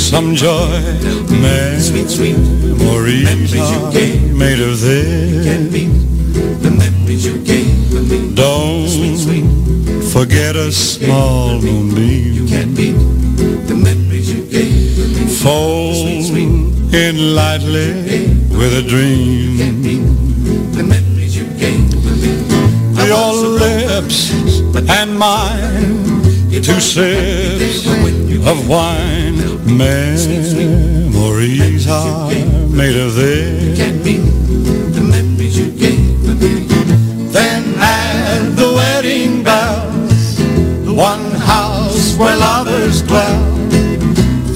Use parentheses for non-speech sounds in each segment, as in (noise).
some joy, memories are made of this. The memories you gave me. Don't forget a small moonbeam. You can't beat the memories you gave me. Fold in lightly with a dream. The memories you gave me. Your lips and mine, two sips of wine. Memories are made of this. The memories you gave me. Then add the wedding bells, one house where lovers dwell.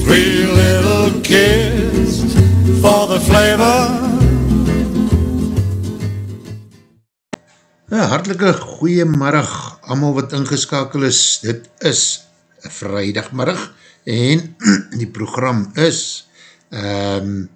Three little kids for the flavor. Ja, hartelike goeiemiddag, allemaal wat ingeskakel is, dit is vrijdagmiddag en (clears throat) die program is um,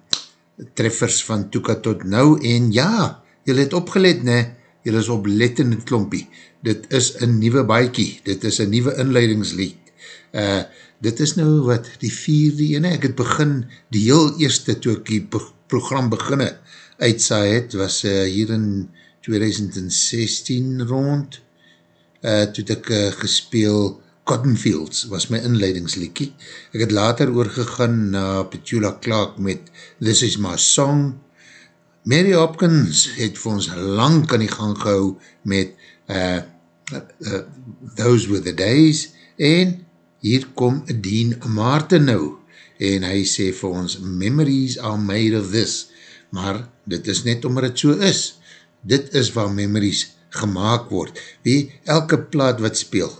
treffers van Toeka tot nou en ja, jylle het opgelet ne, jylle is op lettende klompie, dit is een nieuwe baiekie, dit is een nieuwe inleidingslied, uh, dit is nou wat, die vierde ene, ek het begin, die heel eerste toe ek die program beginne uitsaai het, was uh, hier in 2016 rond, uh, toe ek uh, gespeel Cotton Fields, was my inleidingslikkie. Ek het later oorgegaan na Petula Clark met This Is My Song. Mary Hopkins het vir ons lang aan die gang gehou met uh, uh, Those Were The Days en hier kom Dean Martin nou en hy sê vir ons Memories are made of this maar dit is net omdat het so is dit is waar memories gemaakt word. Wie, elke plaat wat speel,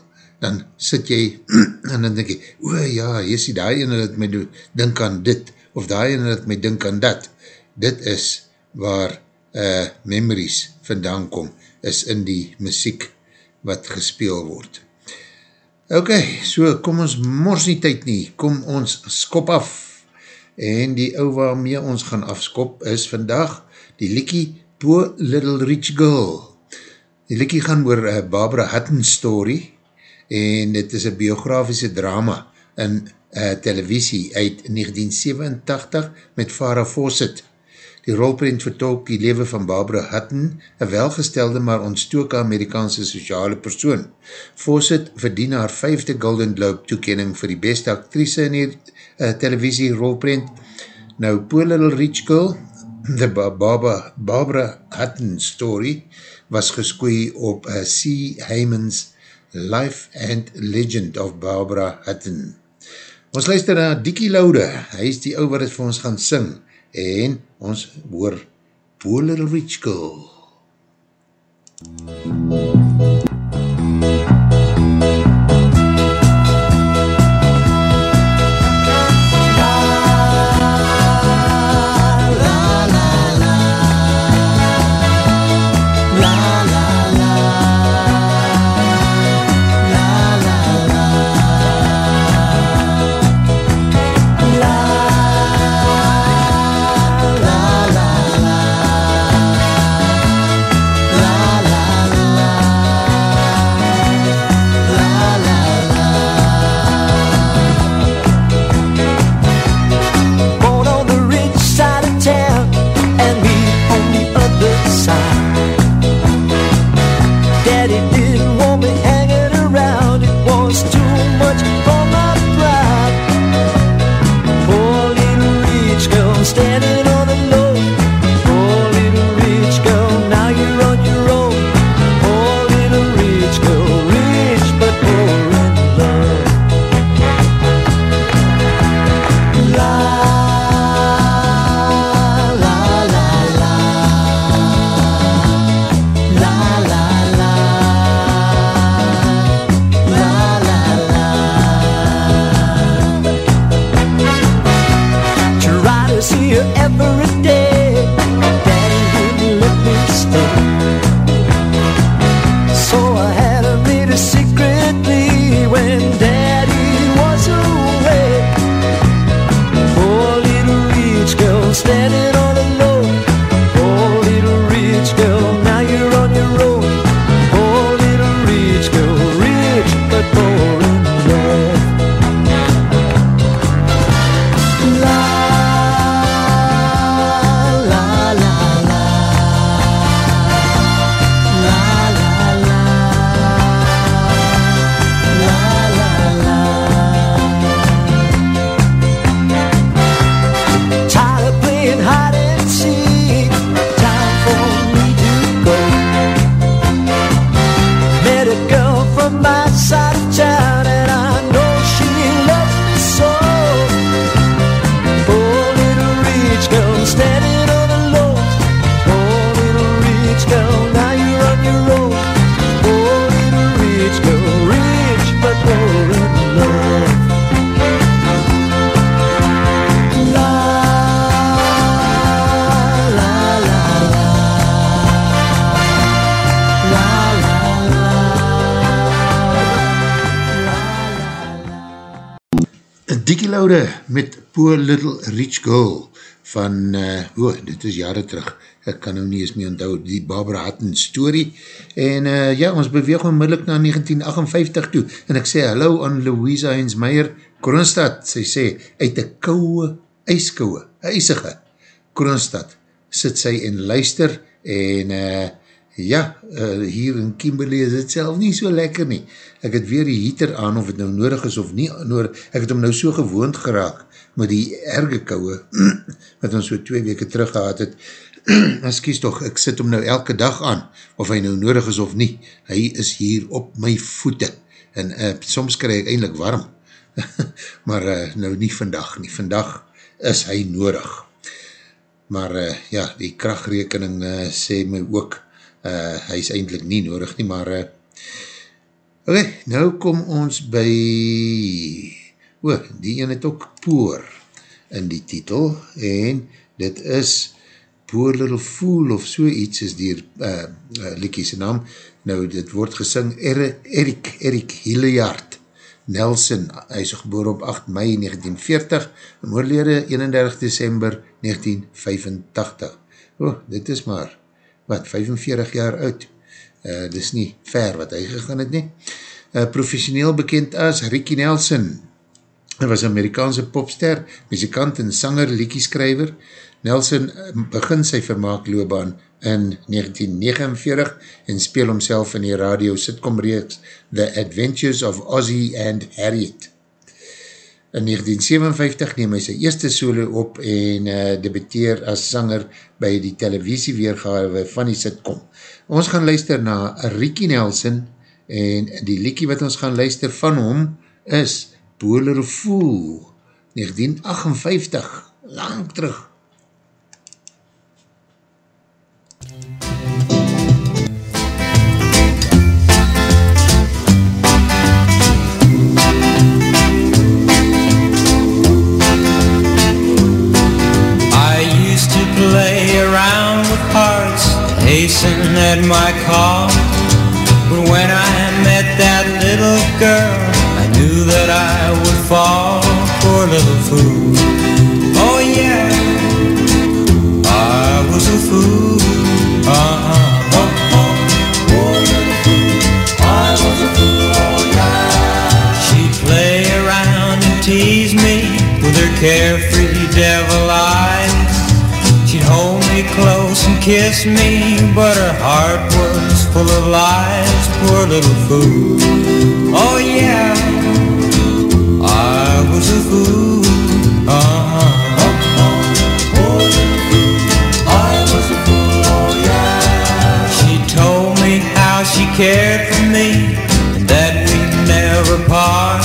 dan sit jy, (clears throat) en dan denk jy, o ja, hier is die ene dat my dink aan dit, of daai ene dat my dink aan dat. Dit is waar uh, memories vandaan kom, is in die muziek wat gespeel word. Ok, so kom ons mors nie tyd nie, kom ons skop af, en die ou waarmee ons gaan afskop is vandag die liekie Poor Little Rich Girl. Die liekie gaan oor uh, Barbara Hutton story en dit is een biografische drama in uh, televisie uit 1987 met Farah Fawcett. Die rolprint vertolk die leven van Barbara Hutton, een welgestelde maar ontstoke Amerikaanse sociale persoon. Fawcett verdien haar vijfde Golden Globe toekening vir die beste actrice in die uh, televisie rolprint. Nou, Poor Little Rich Girl The Barbara, Barbara Hutton story was geskoei op uh, C. Heyman's Life and Legend of Barbara Hutton. Ons luister na Dickie Laude, hy is die ou wat het vir ons gaan sing en ons hoor Little Rich Girl. MUZIEK Poor Little Rich Girl van, uh, oh, dit is jare terug, ek kan nou nie eens meer onthou, die Barbara Hutton story, en uh, ja, ons beweeg onmiddellik na 1958 toe, en ek sê hallo aan Louisa Heinz Meyer, Kronstad, sy sê, uit die kouwe, ijskouwe, ijsige, Kronstad, sit sy en luister, en uh, ja, uh, hier in Kimberley is het self nie so lekker nie, ek het weer die heater aan, of het nou nodig is of nie. Nodig, ek het hom nou so gewoond geraak, met die erge kouwe, (clears throat) wat ons so twee weke terug gehad het, (clears throat) excuse toch, ek sit hom nou elke dag aan, of hy nou nodig is of nie, hy is hier op my voete, en uh, soms krijg ek eindelijk warm, (laughs) maar uh, nou nie vandag nie, vandag is hy nodig, maar uh, ja, die krachtrekening uh, sê my ook, uh, hy is eindelijk nie nodig nie, maar uh, oké, okay, nou kom ons by o, die ene het ook Poor in die titel, en dit is Poor Little Fool of so iets is die uh, uh, liekiese naam, nou dit word gesing Erik, Erik Hillejaard Nelson, hy is geboor op 8 mei 1940, en oorlede 31 december 1985. O, dit is maar, wat, 45 jaar oud, uh, dit is nie ver wat hy gegaan het nie. Uh, professioneel bekend as Ricky Nelson, Hy was Amerikaanse popster, muzikant en sanger, liekieskrijver. Nelson eh, begin sy vermaak loopbaan in 1949 en speel homself in die radio sitcom reeks The Adventures of Ozzie and Harriet. In 1957 neem hy sy eerste solo op en uh, debuteer as sanger by die televisie weergave van die sitcom. Ons gaan luister na Ricky Nelson en die liekie wat ons gaan luister van hom is Boiler Fool, 1958, lang terug. play around with hearts hasten at my call but when I met that little girl knew that I fall a little fool. Oh yeah, I was a fool. Uh-huh. Oh, little fool. I was a fool. Oh yeah. She'd play around and tease me with her carefree devil eyes. She'd hold me close and kiss me, but her heart was full of lies. Poor little fool. Oh yeah cared for me and that we'd never part.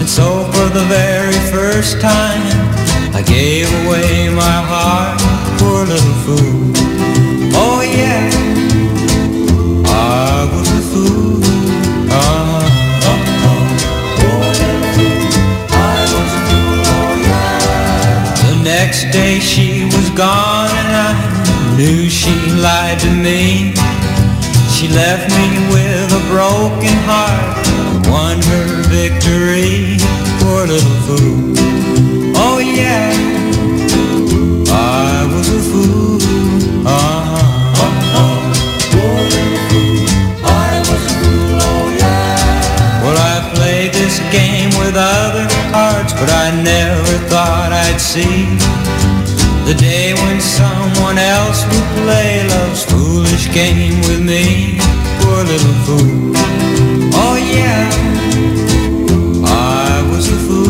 And so for the very first time, I gave away my heart, poor little fool. Oh yeah, next day she was gone and I knew she lied to me. She left me with a broken heart, won her victory, poor little fool. Oh yeah, I was a fool. Uh-huh. Uh-huh. Fool. I was a fool, oh yeah. Well, I played this game with other hearts, but I never thought I'd see the day when someone else would play love's foolish game with me Poor little fool. Oh yeah I was a fool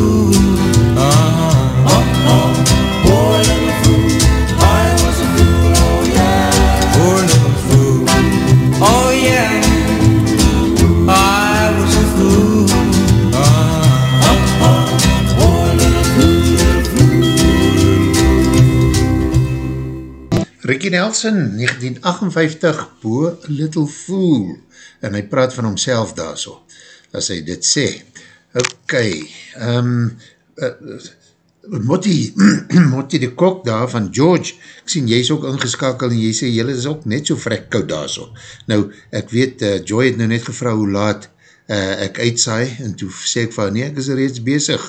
Ricky Nelson, 1958, Bo Little Fool, en hy praat van homself daar so, as hy dit sê. Ok, um, uh, Motti, Motti de Kok daar van George, ek sien jy is ook ingeskakel en jy sê, jylle is ook net so vrek koud daar so. Nou, ek weet, uh, Joy het nou net gevra hoe laat uh, ek uitsaai, en toe sê ek van, nee, ek is reeds bezig,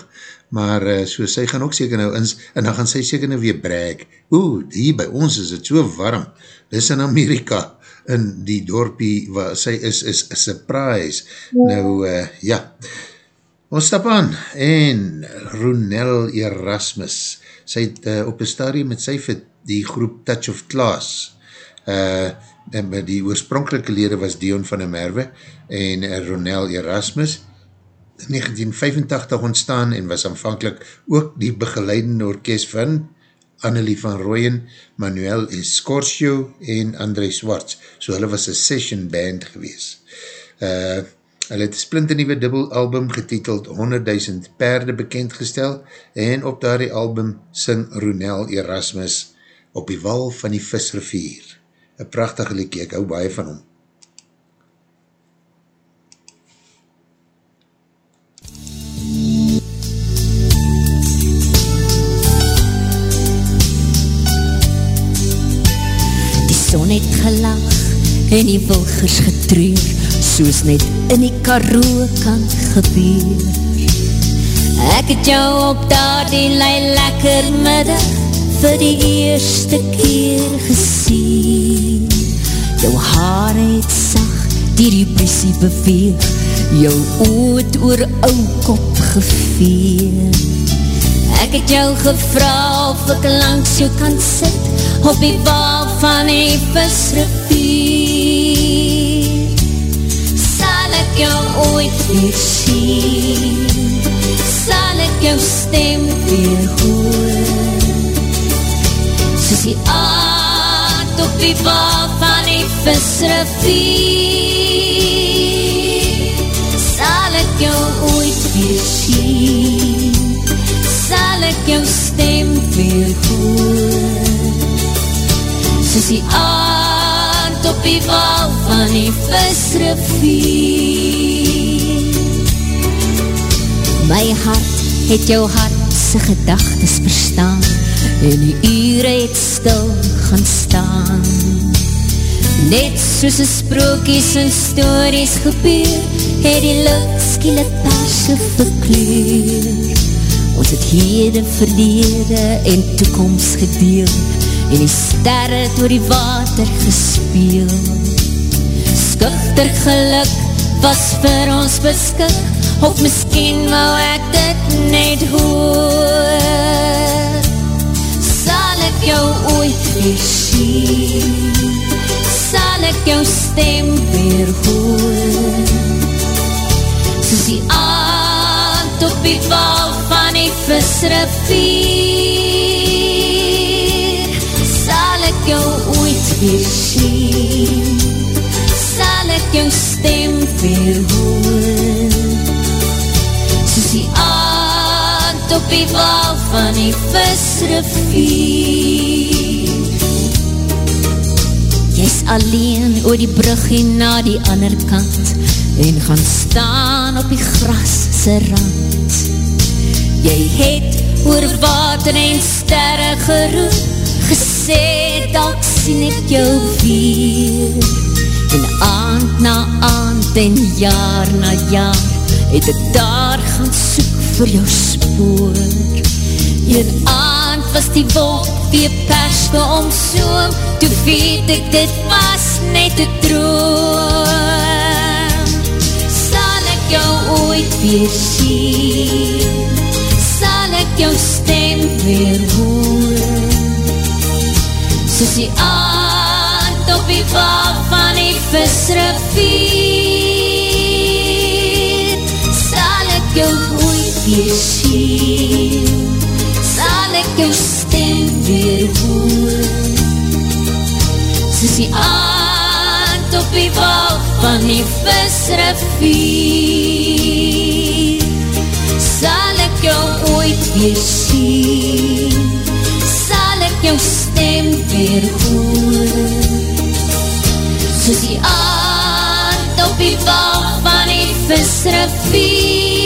maar uh, so sy gaan ook seker nou ins, en dan gaan sy seker nou weer brek, oeh, hier by ons is het so warm, dis in Amerika, in die dorpie waar sy is, is a surprise, nou, uh, ja, ons stap aan, en Ronel Erasmus, sy het uh, op een stadium met sy vir die groep Touch of Class, uh, en die oorspronkelike lede was Dion van der Merwe, en uh, Ronel Erasmus, 1985 ontstaan en was aanvankelijk ook die begeleidende orkest van Annelie van Rooyen, Manuel Escorcio en André Swartz. So hulle was een session band gewees. Uh, hulle het een splinte nieuwe dubbel album getiteld 100.000 perde bekendgestel en op daardie album sing Ronel Erasmus op die wal van die visrivier. Een prachtige liedje, ek hou baie van hom. En die wilgers getreur, soos net in die karoo kan gebeur. Ek het jou op daar die lei lekker middag vir die eerste keer gesien. Jou haar het sag, die die pressie beweeg, jou oot oor ou kop geveen. Ek het jou gevra of ek langs jou kan sit, op die wal van die visrivier ooit weer sien Sal ek jou stem weer hoor Soos die aard op die wal van die visrivier Sal ek jou ooit weer sien Sal ek jou stem weer hoor soos die aard op die wal van die visrivier. My hart het jou hartse gedagtes verstaan en die ure het stil gaan staan. Net soos die sprookies en stories gebeur, het die lucht skielik perse verkleur. Ons het heden, verlede en toekomst gedeeld, en die sterre door die water gespeel. Skuchter geluk was vir ons beskik, of miskien wou ek dit net hoor. Sal ek jou ooit weer sien, sal ek jou stem weer hoor. Soos die aand op die wal van die visrivier, jou ooit weer sien Sal ek jou stem weer hoor die wal van die visrivier. Jy's alleen oor die brug en na die ander kant En gaan staan op die gras se rand. Jy het oor water en sterre geroep gesê, dalk sien ek jou weer. En aand na aand en jaar na jaar Het ek daar gaan soek vir jou spoor. Een aand was die wolk die perske omsoom Toe weet ek dit was net een droom. Sal ek jou ooit weer sien Sal ek jou stem weer hoor soos die aand op die wal van die visrivier weer sien sal ek jou stem weer hoor soos die aand op die wal van die visrivier sal ek jou ooit weer sien sal ek jou stem weer hoor Soos die aard op die wal van die visrivier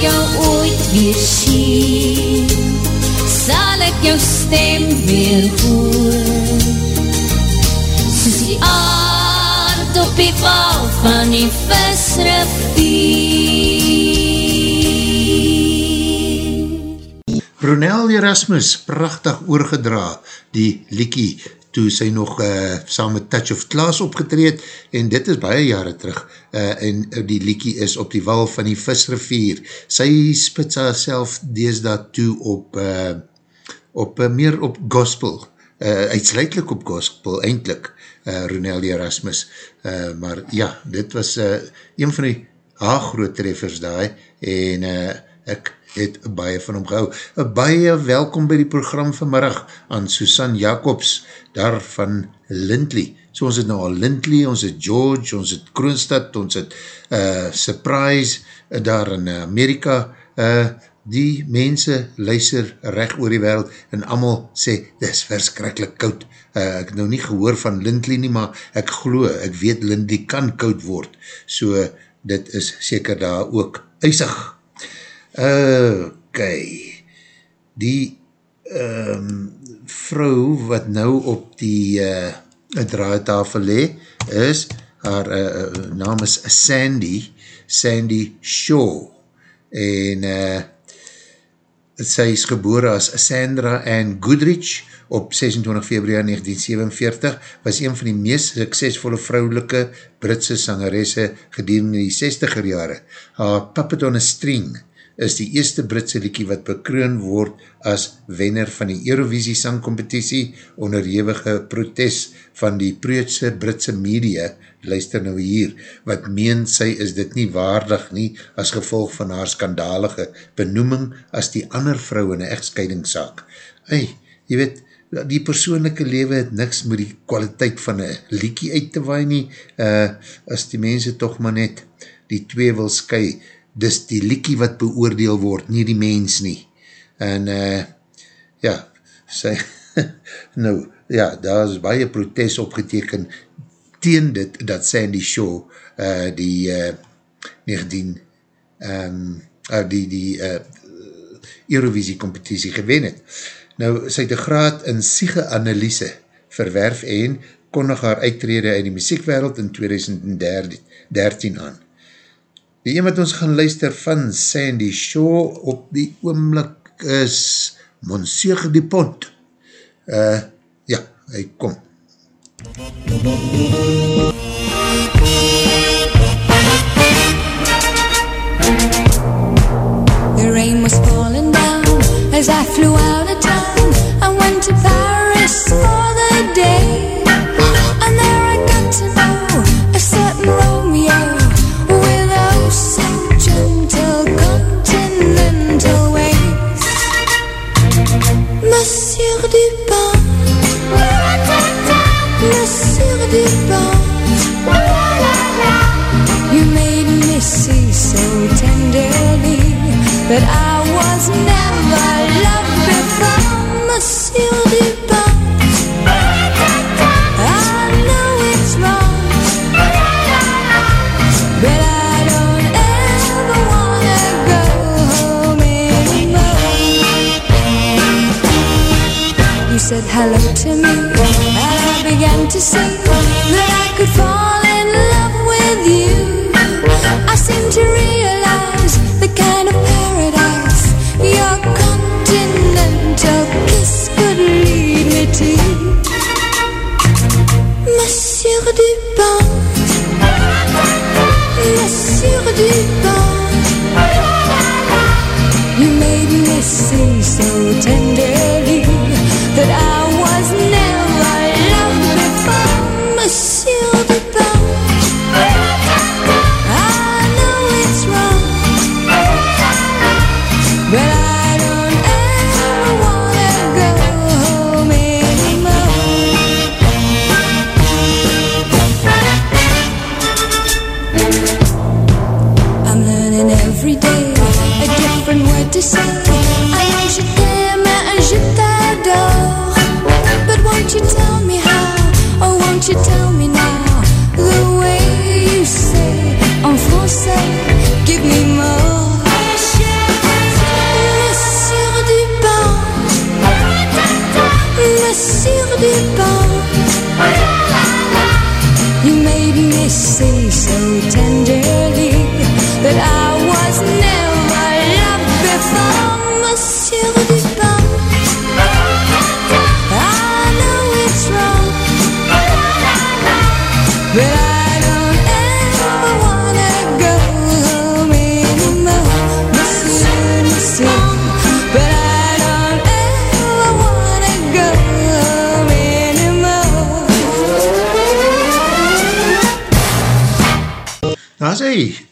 ek jou ooit weer sien, sal ek jou stem weer hoor. Soos die aard op die wal van die visrivier. Ronel Erasmus, prachtig oorgedra, die liekie toe sy nog uh, saam met Touch of Klaas opgetreed en dit is baie jare terug uh, en die liekie is op die wal van die visrivier. Sy spits haar self deesdaad toe op, uh, op uh, meer op gospel, uh, uitsluitlik op gospel, eindelijk, uh, Ronel Erasmus. Uh, maar ja, dit was uh, een van die haar groot treffers daar en uh, ek het baie van hom gehou. Baie welkom by die program vanmiddag aan Susan Jacobs, daar van Lindley. So ons het nou al Lindley, ons het George, ons het Kroonstad, ons het uh, Surprise, uh, daar in Amerika. Uh, die mense luister recht oor die wereld en allemaal sê, dit is verskrikkelijk koud. Uh, ek nou nie gehoor van Lindley nie, maar ek glo, ek weet Lindley kan koud word. So, dit is seker daar ook eisig. Ok, die um, vrou wat nou op die uh, draaitafel le, is, haar uh, naam is Sandy, Sandy Shaw, en uh, sy is gebore as Sandra Ann Goodrich op 26 februari 1947, was een van die meest suksesvolle vrouwelike Britse sangeresse gedurende die 60er jare. Haar Puppet on a String is die eerste Britse liekie wat bekroon word as wenner van die Eurovisie sangcompetitie onderhewige protest van die preutse Britse media, luister nou hier, wat meen sy is dit nie waardig nie as gevolg van haar skandalige benoeming as die ander vrou in een echtscheidingszaak. Hey, jy weet, die persoonlijke lewe het niks met die kwaliteit van een liekie uit te waai nie, uh, as die mense toch maar net die twee wil sky, dis die liekie wat beoordeel word, nie die mens nie. En uh, ja, sy, (laughs) nou, ja, daar is baie protest opgeteken teen dit, dat Sandy Shaw uh, die uh, 19 um, uh, die, die uh, Eurovisie competitie gewen het. Nou, sy het een graad in siege analyse verwerf en kondig haar uittrede in die muziekwereld in 2013 aan. Die een wat ons gaan luister van Sandy Shaw op die oomlik is Monsieur Dupont. Uh, ja, hy kom. The said hello to me, and I began to see that I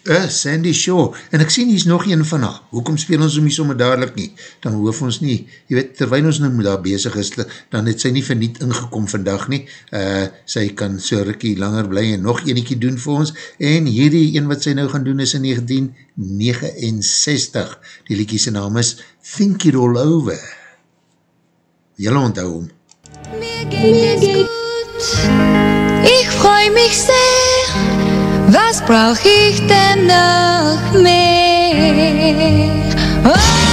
uh, Sandy Shaw, en ek sien hier is nog een van haar, hoekom speel ons om nie sommer dadelijk nie, dan hoef ons nie, jy weet, terwijl ons nou daar bezig is, dan het sy nie verniet ingekom vandag nie, uh, sy kan so rikkie langer bly en nog eniekie doen vir ons, en hierdie een wat sy nou gaan doen is in 1969, die liekie sy naam is Think It All Over, jylle onthou hom. Mir geht es gut, ich freu mich sehr. Was brauch ich denn noch mehr? Oh!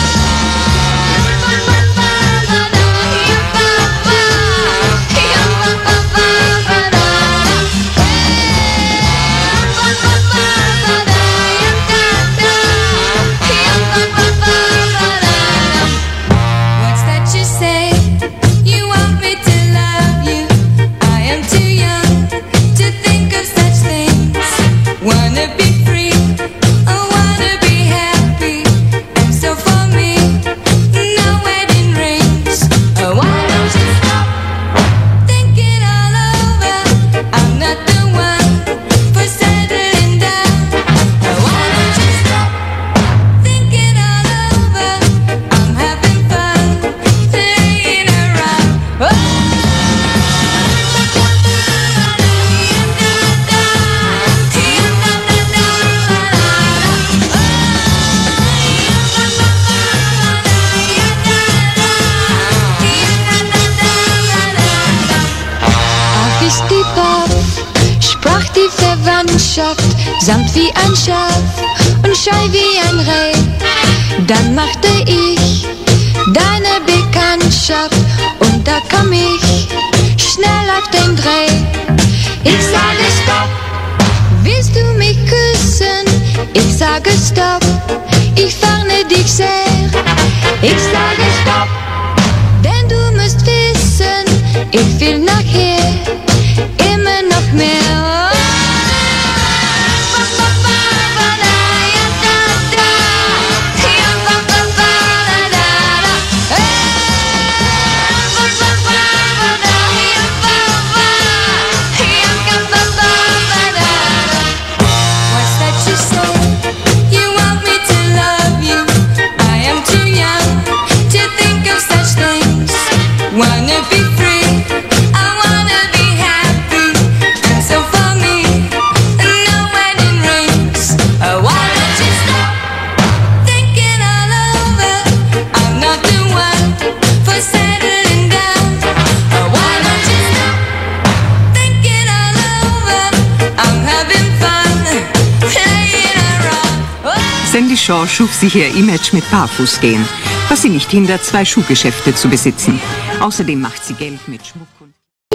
Ihr Image mit Barfußgehen, was sie nicht hindert, zwei Schuhgeschäfte zu besitzen. Außerdem macht sie Geld mit Schmuck und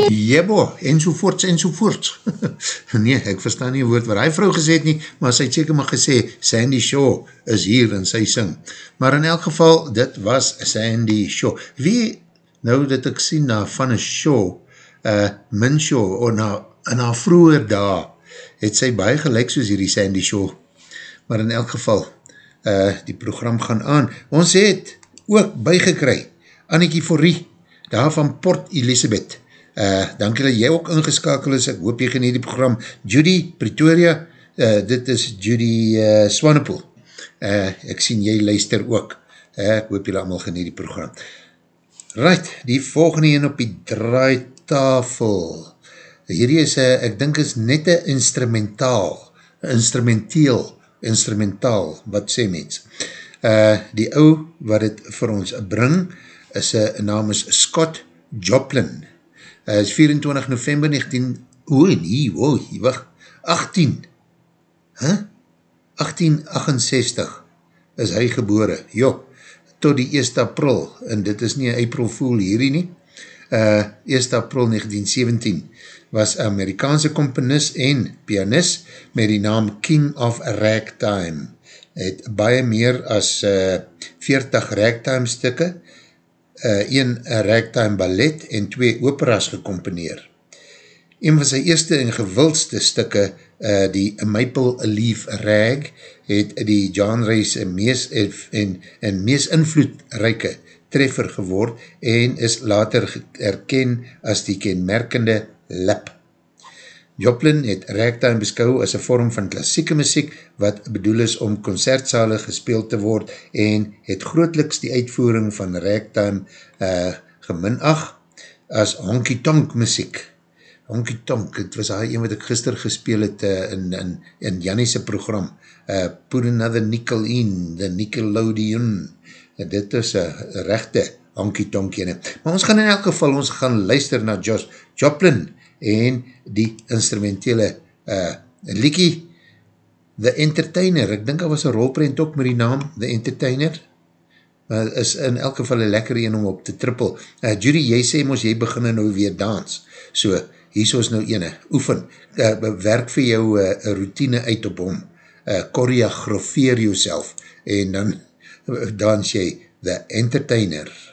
Jebo, enzovoorts, enzovoorts. (laughs) nee, ek verstaan nie woord wat hy vrou gesê het nie, maar sy het seker maar gesê, Sandy Shaw is hier en sy sing. Maar in elk geval, dit was Sandy Shaw. Wie, nou dat ek sien na van een show, uh, Min Shaw, of na, in haar vroeger daar, het sy baie gelijk soos hierdie Sandy Shaw. Maar in elk geval, uh, die program gaan aan. Ons het ook bygekry, Annikie Forrie, daar van Port Elizabeth, Uh, dankie dat jy ook ingeskakel is, ek hoop jy genie die program. Judy Pretoria, uh, dit is Judy uh, Swanepoel, uh, ek sien jy luister ook, uh, ek hoop jy allemaal genie die program. Right, die volgende een op die draaitafel, hierdie is, uh, ek dink is net een instrumentaal, instrumenteel, instrumentaal, wat sê mens? Uh, die ou wat het vir ons bring, is een naam is Scott Joplin, uh, is 24 november 19, oe nie, oe, wacht, 18, huh? 1868 is hy gebore, jo, tot die 1 april, en dit is nie een April Fool hierdie nie, uh, 1 april 1917, was Amerikaanse komponist en pianist met die naam King of Ragtime, het baie meer as uh, 40 ragtime stikke, uh, een ragtime ballet en twee operas gecomponeer. Een van sy eerste en gewildste stikke, uh, die Maple Leaf Rag, het die genre's mees en, en mees invloedrijke treffer geword en is later erken as die kenmerkende lip. Joplin het ragtime beskou as een vorm van klassieke muziek wat bedoel is om concertzale gespeeld te word en het grootliks die uitvoering van ragtime uh, geminag as honky-tonk muziek. Honky-tonk, het was hy een wat ek gister gespeel het uh, in, in, in Jannie's program, uh, Put Another Nickel In, the Nickelodeon, en dit is een rechte honky-tonk ene. Maar ons gaan in elk geval, ons gaan luister na Josh Joplin, en die instrumentele uh, liekie The Entertainer, ek dink al was een rolprent ook met die naam The Entertainer, uh, is in elk geval een lekker een om op te trippel. Uh, Judy, jy sê mos jy begin nou weer dans, so hier is nou ene, oefen, uh, werk vir jou uh, routine uit op hom, uh, choreografeer jouself, en dan dans jy The Entertainer.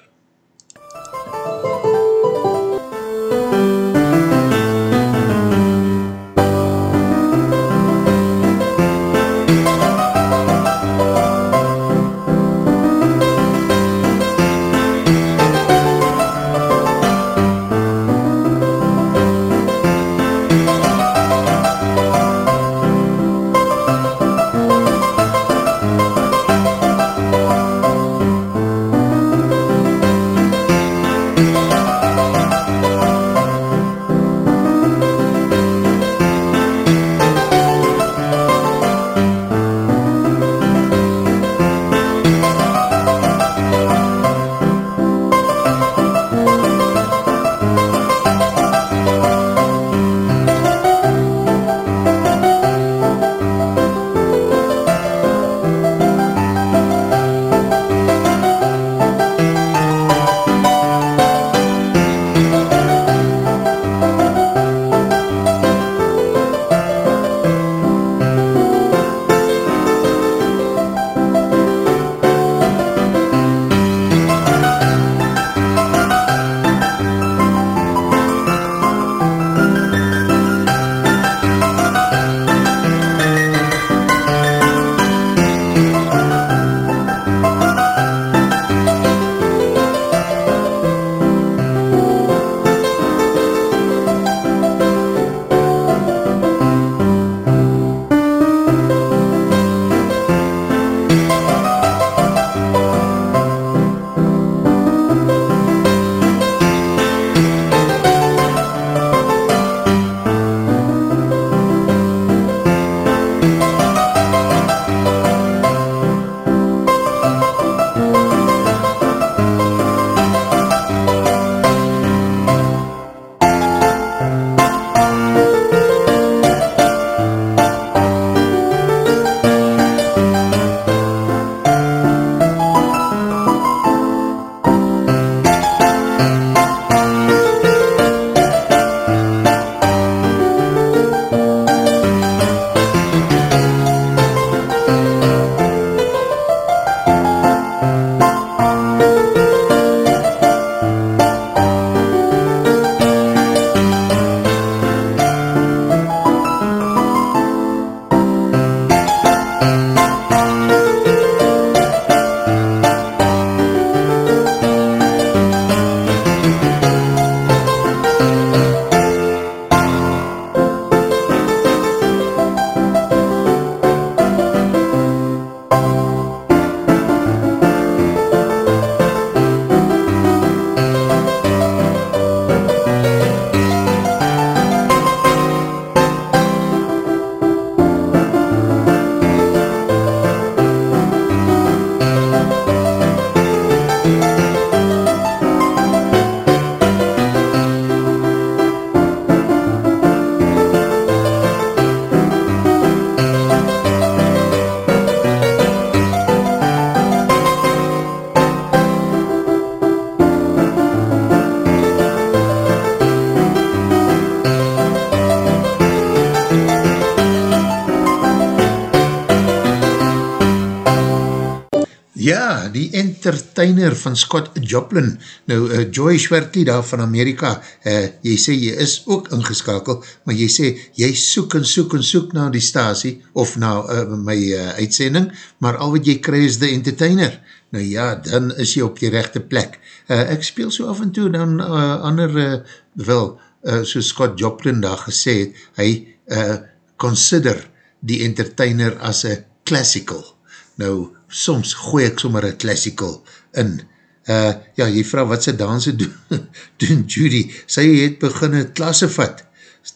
Entertainer van Scott Joplin. Nou, uh, Joy Schwerty daar van Amerika, uh, jy sê jy is ook ingeskakel, maar jy sê jy soek en soek en soek na die stasie of na uh, my uh, uitsending, maar al wat jy kry is the entertainer. Nou ja, dan is jy op die rechte plek. Uh, ek speel so af en toe dan uh, ander, uh, wel, uh, soos Scott Joplin daar gesê het, hy uh, consider die entertainer as a classical. Nou, soms gooi ek sommer a classical in. Uh, ja, jy vraag wat sy danse (laughs) doen, doen Judy. Sy het begin een klasse vat,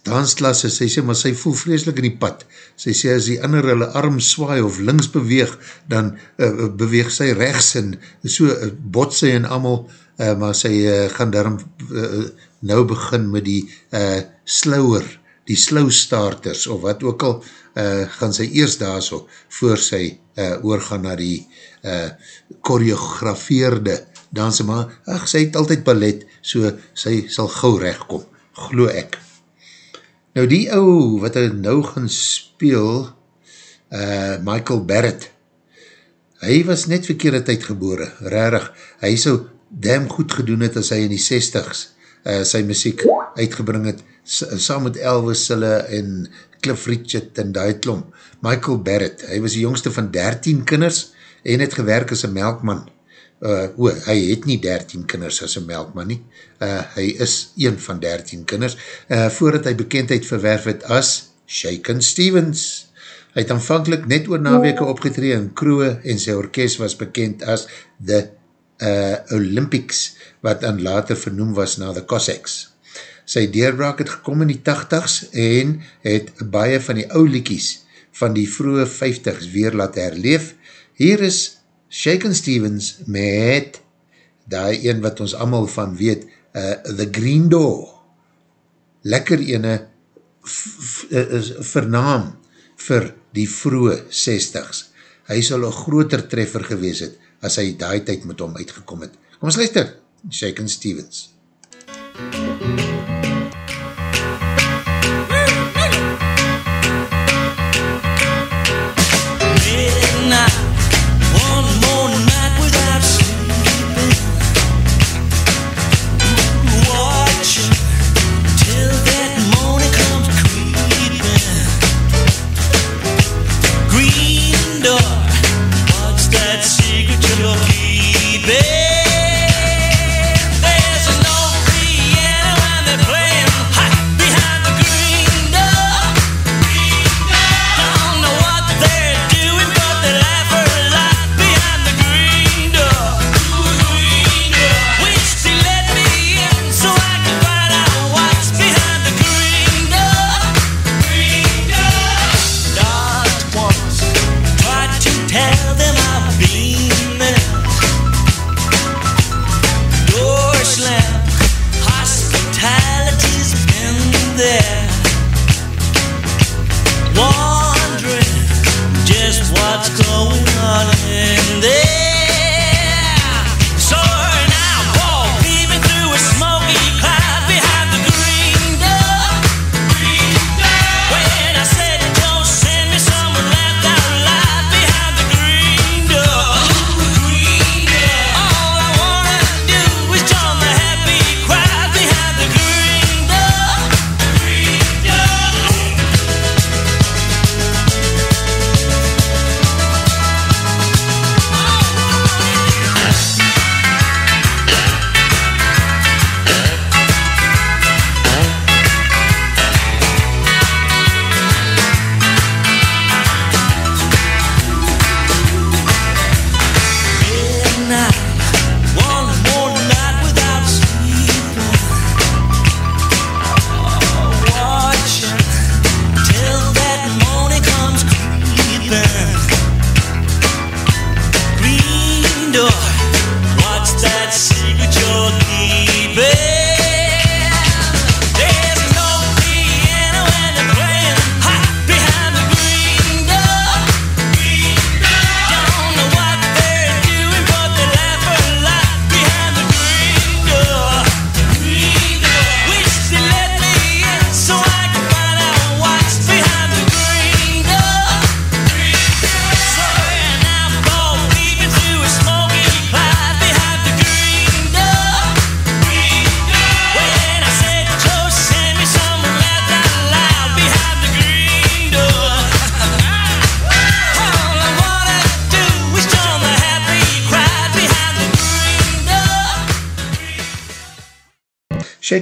dansklasse, sy sê, maar sy voel vreselik in die pad. Sy sê, as die ander hulle arm swaai of links beweeg, dan uh, beweeg sy rechts en so uh, bot sy en amal, uh, maar sy uh, gaan daarom uh, nou begin met die uh, slower, die slow starters, of wat ook al, uh, gaan sy eerst daar so, voor sy uh, oorgaan na die uh, choreografeerde danse, maar ach, sy het altyd ballet, so sy sal gauw recht kom, glo ek. Nou die ou wat hy nou gaan speel, uh, Michael Barrett, hy was net verkeerde tyd gebore, rarig, hy so damn goed gedoen het as hy in die 60s uh, sy muziek uitgebring het, saam met Elvis Sille en Cliff Richard en die klom. Michael Barrett, hy was die jongste van 13 kinders en het gewerk as een melkman, uh, o, hy het nie 13 kinders as een melkman nie, uh, hy is een van 13 kinders, uh, voordat hy bekendheid verwerf het as Shaken Stevens. Hy het aanvankelijk net oor naweke opgetree in Kroe en sy orkest was bekend as The uh, Olympics, wat dan later vernoem was na The Cossacks. Sy deurbraak het gekom in die 80s en het baie van die ou liekies van die vroege 50s weer laat herleef. Hier is Shaken Stevens met die een wat ons allemaal van weet, uh, The Green Door. Lekker ene is vernaam vir die vroege 60s. Hy sal een groter treffer gewees het as hy die tyd met hom uitgekom het. Kom ons luister, Shaken Stevens.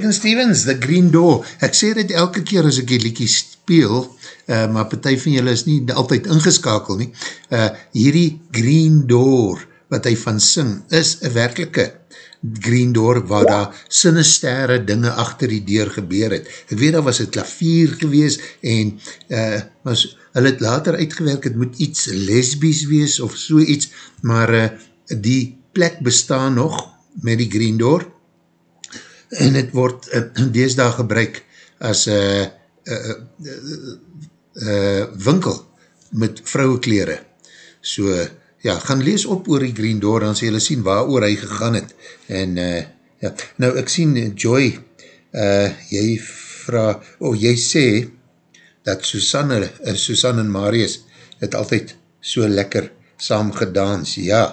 Shaken Stevens, The Green Door. Ek sê dit elke keer as ek die liekie speel, uh, maar partij van julle is nie altyd ingeskakel nie. Uh, hierdie Green Door, wat hy van sing, is een werkelike Green Door, waar daar sinisterre dinge achter die deur gebeur het. Ek weet, daar was een klavier gewees, en uh, was, hy het later uitgewerk, het moet iets lesbies wees, of so iets, maar uh, die plek bestaan nog, met die Green Door, en het word (clears throat) uh, deesdaag gebruik as uh, uh, uh, uh, winkel met vrouwenkleren. So, ja, gaan lees op oor die Green Door, dan sê julle sien waar oor hy gegaan het. En, uh, ja, nou ek sien, Joy, uh, jy vraag, oh, jy sê, dat Susanne, uh, Susanne en Marius, het altyd so lekker saam gedans. Ja,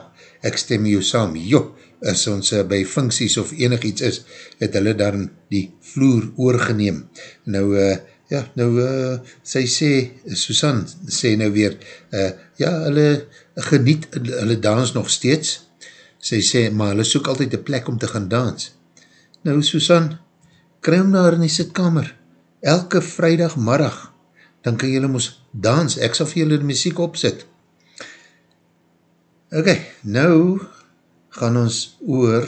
ek stem jou saam. Jo, as ons uh, by funksies of enig iets is, het hulle dan die vloer oorgeneem. Nou, uh, ja, nou, uh, sy sê, Susan sê nou weer, uh, ja, hulle geniet, hulle dans nog steeds. Sy sê, maar hulle soek altyd een plek om te gaan dans. Nou, Susan, kry hom daar in die sitkamer. Elke vrijdagmiddag, dan kan julle moes dans. Ek sal vir julle die muziek opzet. Ok, nou, gaan ons oor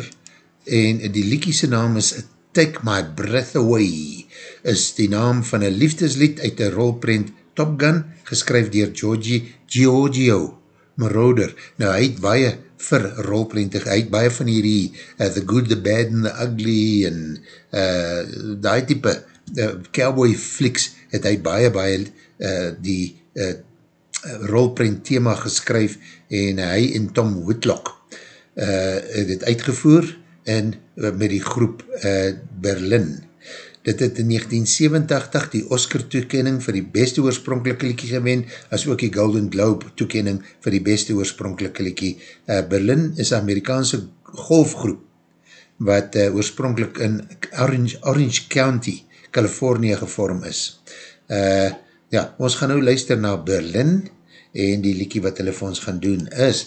en die liekiese naam is Take My Breath Away is die naam van een liefdeslied uit die rolprint Top Gun geskryf dier Georgie Giorgio Moroder. Nou hy het baie vir rolprente, hy het baie van hierdie uh, The Good, The Bad and The Ugly en uh, die type uh, cowboy flicks het hy baie baie uh, die uh, rolprent thema geskryf en uh, hy en Tom Whitlock uh, het het uitgevoer en uh, met die groep uh, Berlin. Dit het in 1987 die Oscar toekenning vir die beste oorspronkelike liekie gewen, as ook die Golden Globe toekenning vir die beste oorspronkelike liekie. Uh, Berlin is Amerikaanse golfgroep wat uh, oorspronkelijk in Orange, Orange County, California gevorm is. Uh, ja, ons gaan nou luister na Berlin en die liekie wat hulle vir ons gaan doen is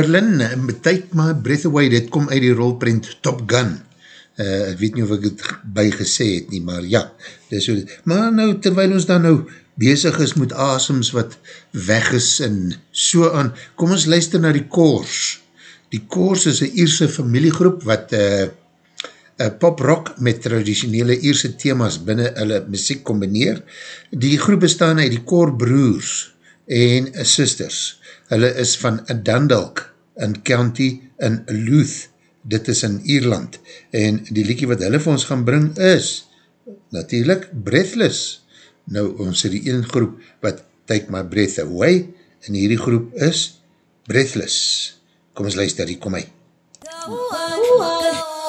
Berlin, betek maar Breathaway, dit kom uit die rolprint Top Gun. Uh, ek weet nie of ek het by gesê het nie, maar ja, dis hoe, maar nou, terwijl ons dan nou bezig is met asems wat weg is en so aan, kom ons luister na die Koors. Die Koors is een Ierse familiegroep wat uh, uh, poprock met traditionele Ierse themas binnen hulle muziek combineer. Die groep bestaan uit die Koorbroers en sisters. Hulle is van Dundalk, in County in Louth, dit is in Ierland, en die liekie wat hulle vir ons gaan bring is, natuurlijk, Breathless. Nou, ons het die een groep wat Take My Breath Away, en hierdie groep is Breathless. Kom ons luister, hier kom hy. Go on, go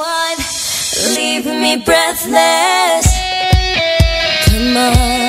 on, leave me breathless, come on.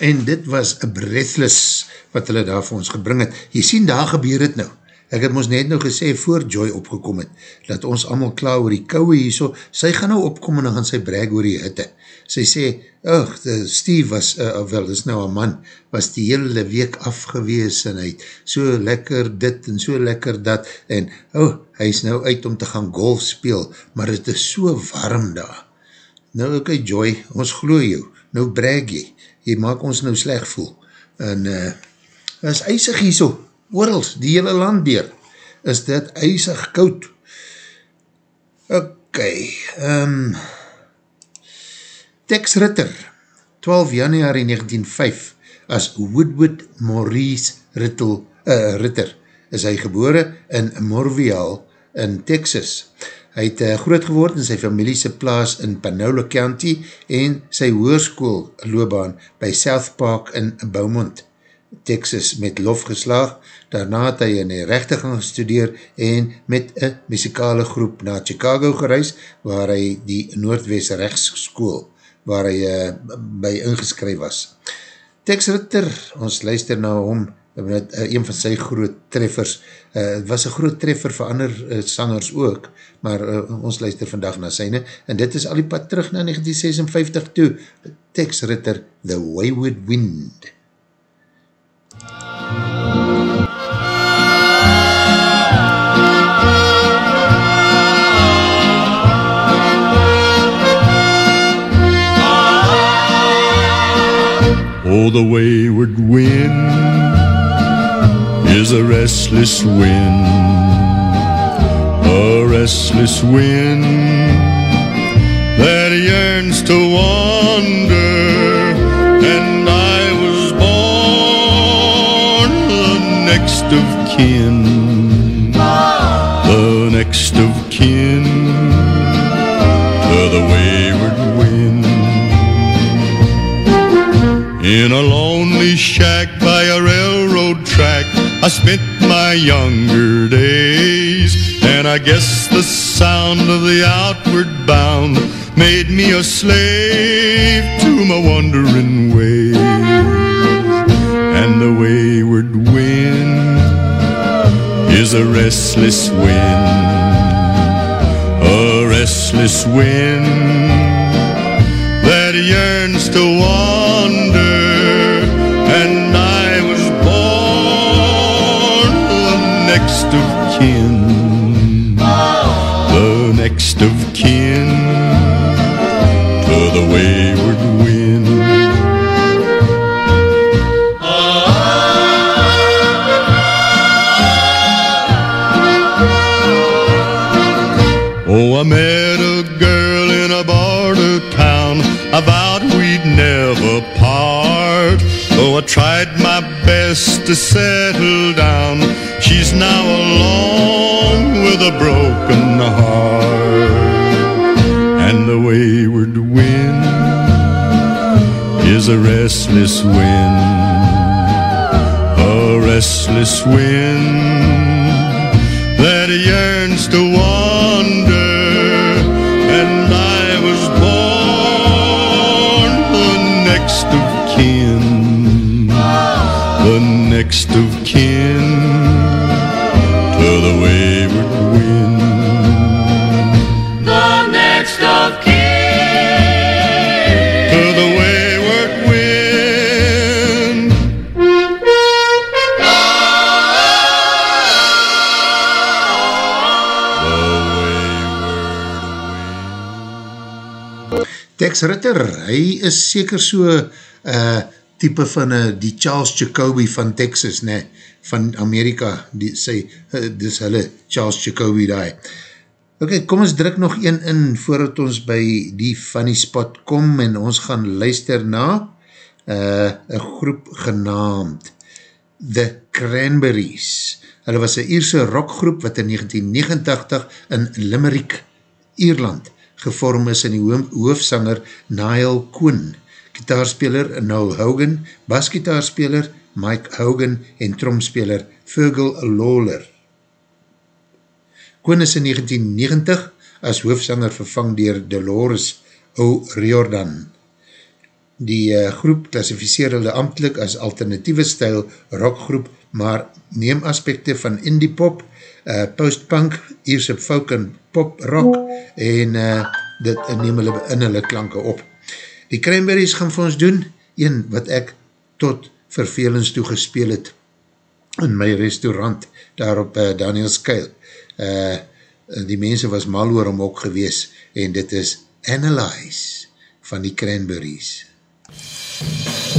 en dit was A Breathless wat hulle daar vir ons gebring het. Jy sien daar gebeur het nou. Ek het ons net nou gesê voor Joy opgekom het, dat ons allemaal klaar oor die kouwe hier so, sy gaan nou opkom en dan gaan sy brag oor die hitte. Sy sê, ugh, Steve was, uh, wel, dis nou een man, was die hele week afgewees en hy het so lekker dit en so lekker dat, en oh, hy is nou uit om te gaan golf speel, maar het is so warm daar. Nou, ok Joy, ons glo jou, nou brag jy jy maak ons nou sleg voel, en, uh, is eisig hier so, oorals, die hele land weer, is dit eisig koud. Ok, um, Tex Ritter, 12 januari 1905, as Woodwood Maurice Rittel, uh, Ritter, is hy gebore in Morvial in Texas. Hy het uh, groot geword in sy familiese plaas in Panola County en sy hoerskoel loopbaan by South Park in Beaumont. Texas met lof geslaag, daarna het hy in die rechtiging gestudeer en met een muzikale groep na Chicago gereis, waar hy die Noordwest rechtsschool, waar hy uh, by ingeskryf was. Tex Ritter, ons luister na hom, met uh, een van sy groot treffers, uh, was een groot treffer vir ander uh, sangers ook, maar uh, ons luister vandag na syne, en dit is al die pad terug na 1956 toe, Tex Ritter, The Wayward Wind. Oh, the wayward wind is a restless wind, a restless wind that yearns to wander. And I was born the next of kin, the next of kin to the wayward wind. In a lonely shack spent my younger days. And I guess the sound of the outward bound made me a slave to my wandering ways. And the wayward wind is a restless wind, a restless wind that yearns to wander. Next of kin, the next of kin to the wayward wind. Oh, I met a girl in a border town. I vowed we'd never part. Though I tried my best to settle down, she's now alone with a broken heart. And the wayward wind is a restless wind, a restless wind that yearns to wander. And I was born the next of kin, the next of kin Tex Ritter, hy is seker so uh, type van uh, die Charles Jacoby van Texas, ne, van Amerika, die, sy, uh, dis hulle Charles Jacoby daai. Ok, kom ons druk nog een in voordat ons by die funny spot kom en ons gaan luister na uh, een groep genaamd The Cranberries. Hulle was een Ierse rockgroep wat in 1989 in Limerick, Ierland, gevorm is in die hoofsanger Niall Koon, gitaarspeler Noel Hogan, basgitaarspeler Mike Hogan en tromspeler Fergal Lawler. Koon is in 1990 as hoofsanger vervang dier Dolores O'Riordan. Die uh, groep klassificeer hulle amtelijk as alternatieve stijl rockgroep maar neem aspekte van indie pop, uh, post-punk, Ierse folk en pop rock en uh, dit neem hulle in hulle klanke op. Die Cranberries gaan vir ons doen, een wat ek tot vervelings toe gespeel het in my restaurant daar op uh, Daniels Keil. Uh, die mense was mal oor om ook gewees en dit is Analyze van die Cranberries. MUZIEK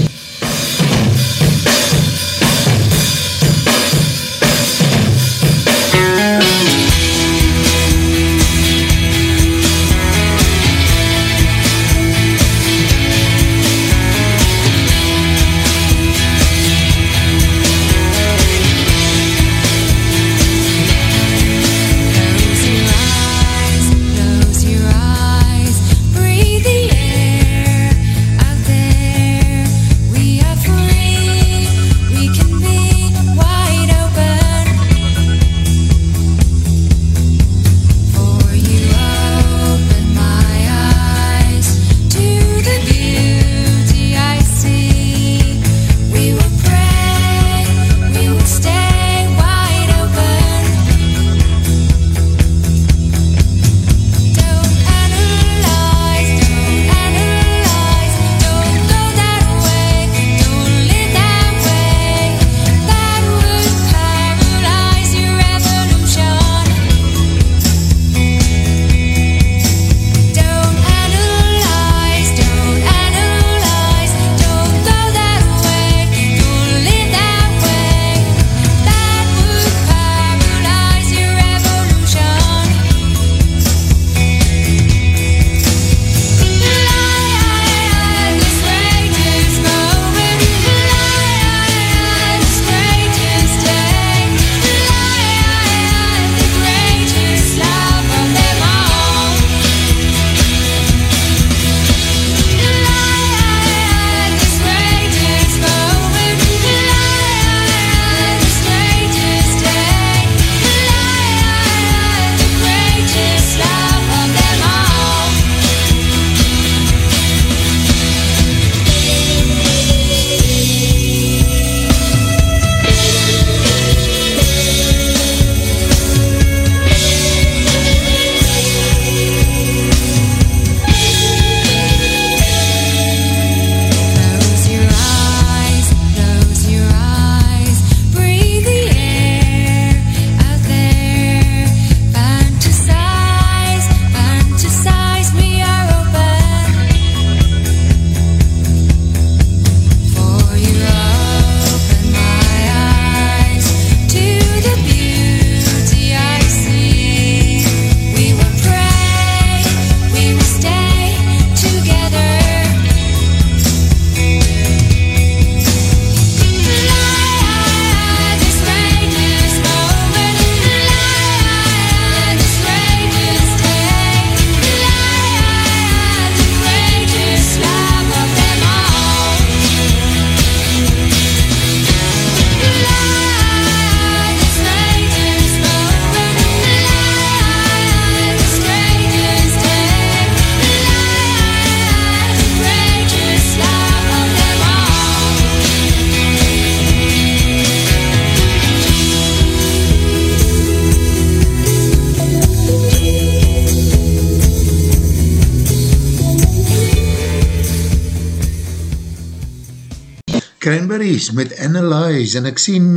Analyze en ek sien,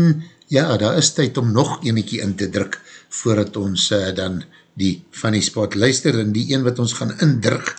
ja, daar is tyd om nog eniekie in te druk voordat ons uh, dan die funny spot luister en die een wat ons gaan indruk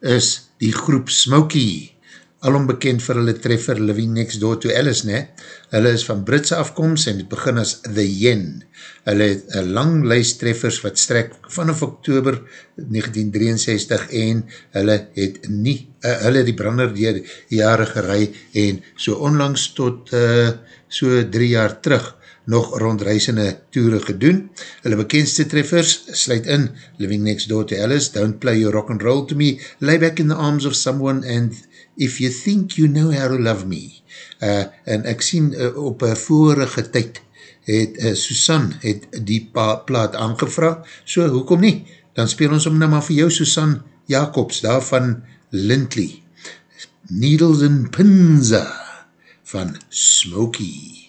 is die groep Smokey alom bekend vir hulle treffer Living Next Door to Alice, ne? Hulle is van Britse afkomst en het begin as The Yen. Hulle het een lang lijst treffers wat strek vanaf oktober 1963 en hulle het nie, uh, hulle die brander die jare gerei en so onlangs tot uh, so drie jaar terug nog rondreisende toere gedoen. Hulle bekendste treffers sluit in Living Next Door to Alice, Don't Play Your Rock and Roll to Me, Lay Back in the Arms of Someone and If You Think You Know How to Love Me. Uh, en ek sien uh, op een vorige tyd het uh, Susan het die pa plaat aangevra, so hoekom nie? Dan speel ons om nou maar vir jou Susan Jacobs, daar van Lindley. Needles and Pinza van Smokey.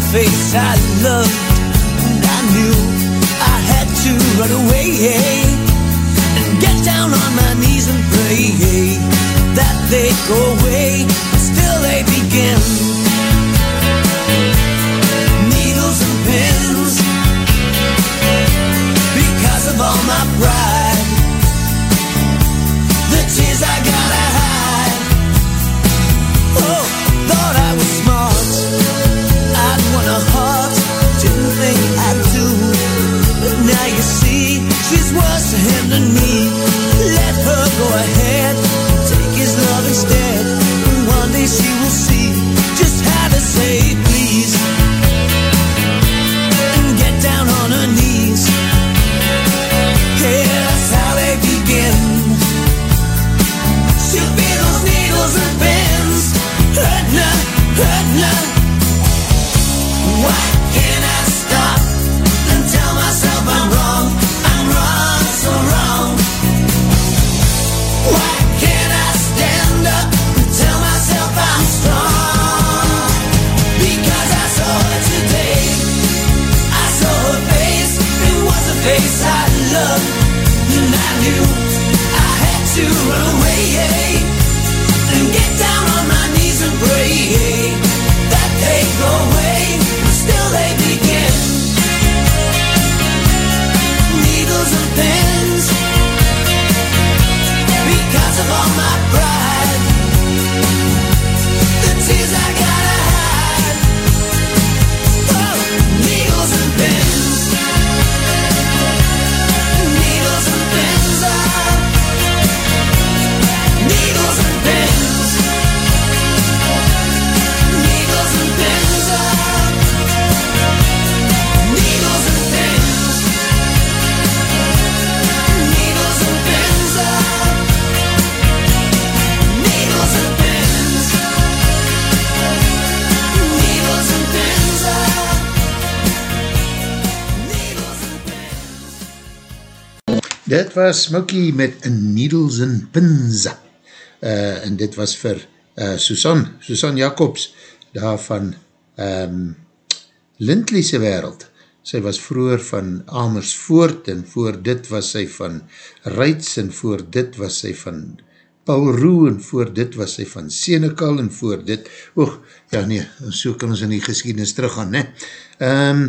Face I loved And I knew I had to run away. And get down on my knees and pray That they go away. But still they begin Dit was Smokey met Needles and Pins. Uh, en dit was vir uh, Susan, Susan Jacobs, daar van um, Lindleyse wereld. Sy was vroeger van Amersfoort en voor dit was sy van Reits en voor dit was sy van Paul Roe en voor dit was sy van Senekal en voor dit, oog, ja nee, so kan ons in die geschiedenis teruggaan, ne. Um,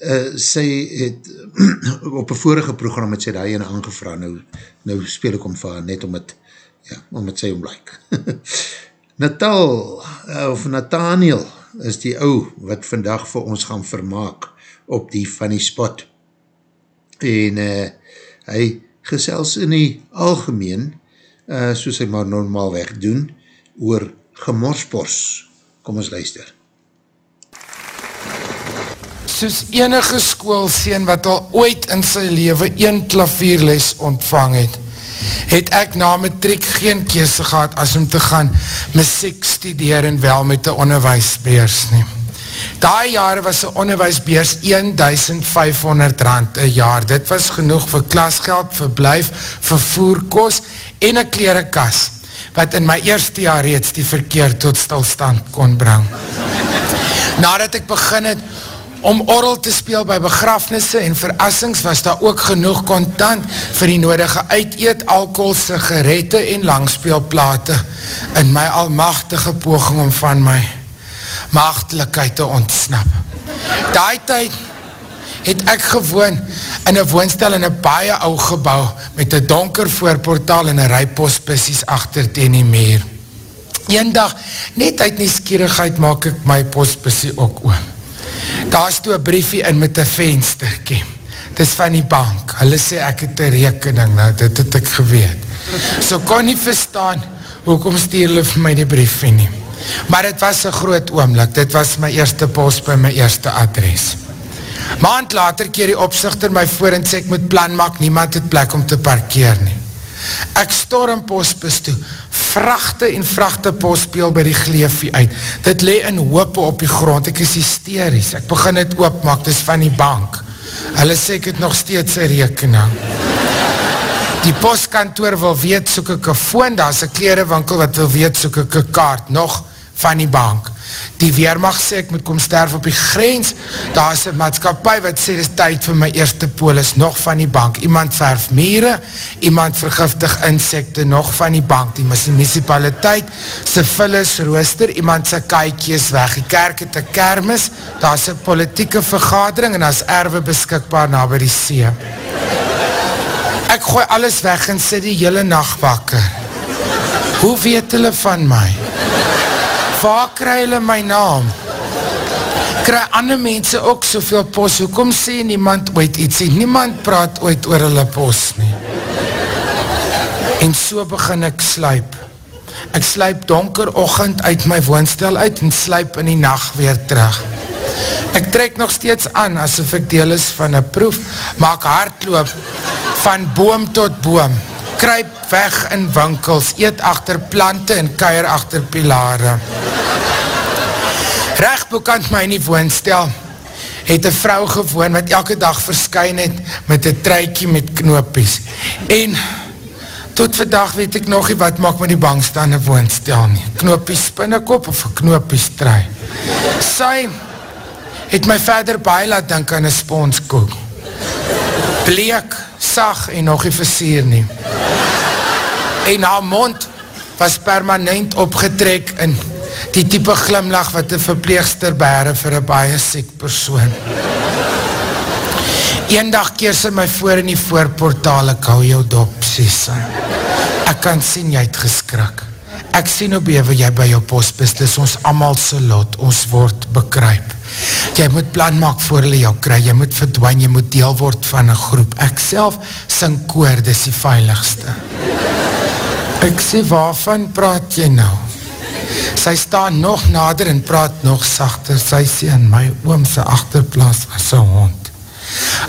uh, sy het, (clears throat) op een vorige program het sy daar ene aangevra, nou, nou speel ek om vir haar net om het, ja, om het sy om like. (laughs) Natal, uh, of Nathaniel, is die ou wat vandag vir ons gaan vermaak op die funny spot. En uh, hy gesels in die algemeen, uh, soos hy maar normaal weg doen, oor gemorspors. Kom ons luister. Soos enige skoolseen wat al ooit in sy leven een klavierles ontvang het, het ek na matriek geen kese gehad as om te gaan muziek studeer en wel met die onderwijsbeers nie. Daai jare was die onderwijsbeers 1500 rand een jaar. Dit was genoeg vir klasgeld, verblijf, vervoerkos en een klerekas, wat in my eerste jaar reeds die verkeer tot stilstand kon bring. Nadat ek begin het om orrel te speel by begrafnisse en verassings was daar ook genoeg kontant vir die nodige uiteet, alcohol, sigarette en langspeelplate in my almachtige poging om van my maagdelikheid te ontsnap. Daai tyd het ek gewoon in een woonstel in een baie ou gebouw met een donker voorportaal en een rij postbussies achter ten die meer. Een dag, net uit nieuwsgierigheid maak ek my postbussie ook oom. Daar is toe een briefie in met een vensterkie. Het is van die bank. Hulle sê ek het een rekening, nou dit het ek geweet. So kon nie verstaan, hoekom stuur hulle vir my die briefie nie. Maar het was een groot oomlik, dit was my eerste post by my eerste adres. Maand later keer die opzichter my voor en sê ek moet plan maak, niemand het plek om te parkeer nie. Ek storm postbus toe, vrachte en vrachte postbeel by die gleefie uit. Dit le in hoope op die grond, ek is hysterisch. Ek begin het oopmaak, dit is van die bank. Hulle sê ek het nog steeds een rekening. Die postkantoor wil weet, soek ek een foon, daar is een klerenwinkel wat wil weet, soek ek een kaart, nog van die bank. Die Weermacht sê ek moet kom sterf op die grens, daar is een maatskapie wat sê, dit is tyd vir my eerste polis, nog van die bank, iemand verf mere, iemand vergiftig insekte, nog van die bank, die municipaliteit, syphilis rooster, iemand sy kaaikies weg, die kerk het een kermis, daar is een politieke vergadering, en is erwe beskikbaar na by die see. Ek gooi alles weg en sit die hele nacht wakker. Hoe weet hulle van my? Waar kry hulle my naam? Kry ander mense ook soveel pos? Hoekom sê niemand ooit iets? Niemand praat ooit oor hulle pos nie. En so begin ek sluip. Ek sluip donker ochend uit my woonstel uit en sluip in die nacht weer terug. Ek trek nog steeds aan asof ek deel is van een proef, maak hardloop van boom tot boom, kryp weg in winkels, eet achter plante en keir achter pilare. Rechtbokant my in die woonstel, het een vrou gewoon wat elke dag verskyn het met een truikie met knoopies. En tot vandag weet ek nog nie wat maak met die bangstaande woonstel nie. Knoopies spinnekop of knoopies trui. Sy het my verder baie laat denk aan een sponskoek. Bleek, sag en nog nie versier nie. En haar mond was permanent opgetrek in die type glimlach wat die verpleegster bere vir een baie siek persoon. Een dag keer sy my voor in die voorportaal, ek hou jou dop, sê sy. Ek kan sien jy het geskrik. Ek sien hoe bewe jy by jou post best, dis ons amal se lot, ons word bekryp. Jy moet plan maak voor hulle jou kry, jy moet verdwijn, jy moet deel word van een groep. Ek self sing koor, dis die veiligste. Ek sê, waarvan praat jy nou? Sy staan nog nader en praat nog sachter. Sy sê, in my oomse achterplaas was sy hond.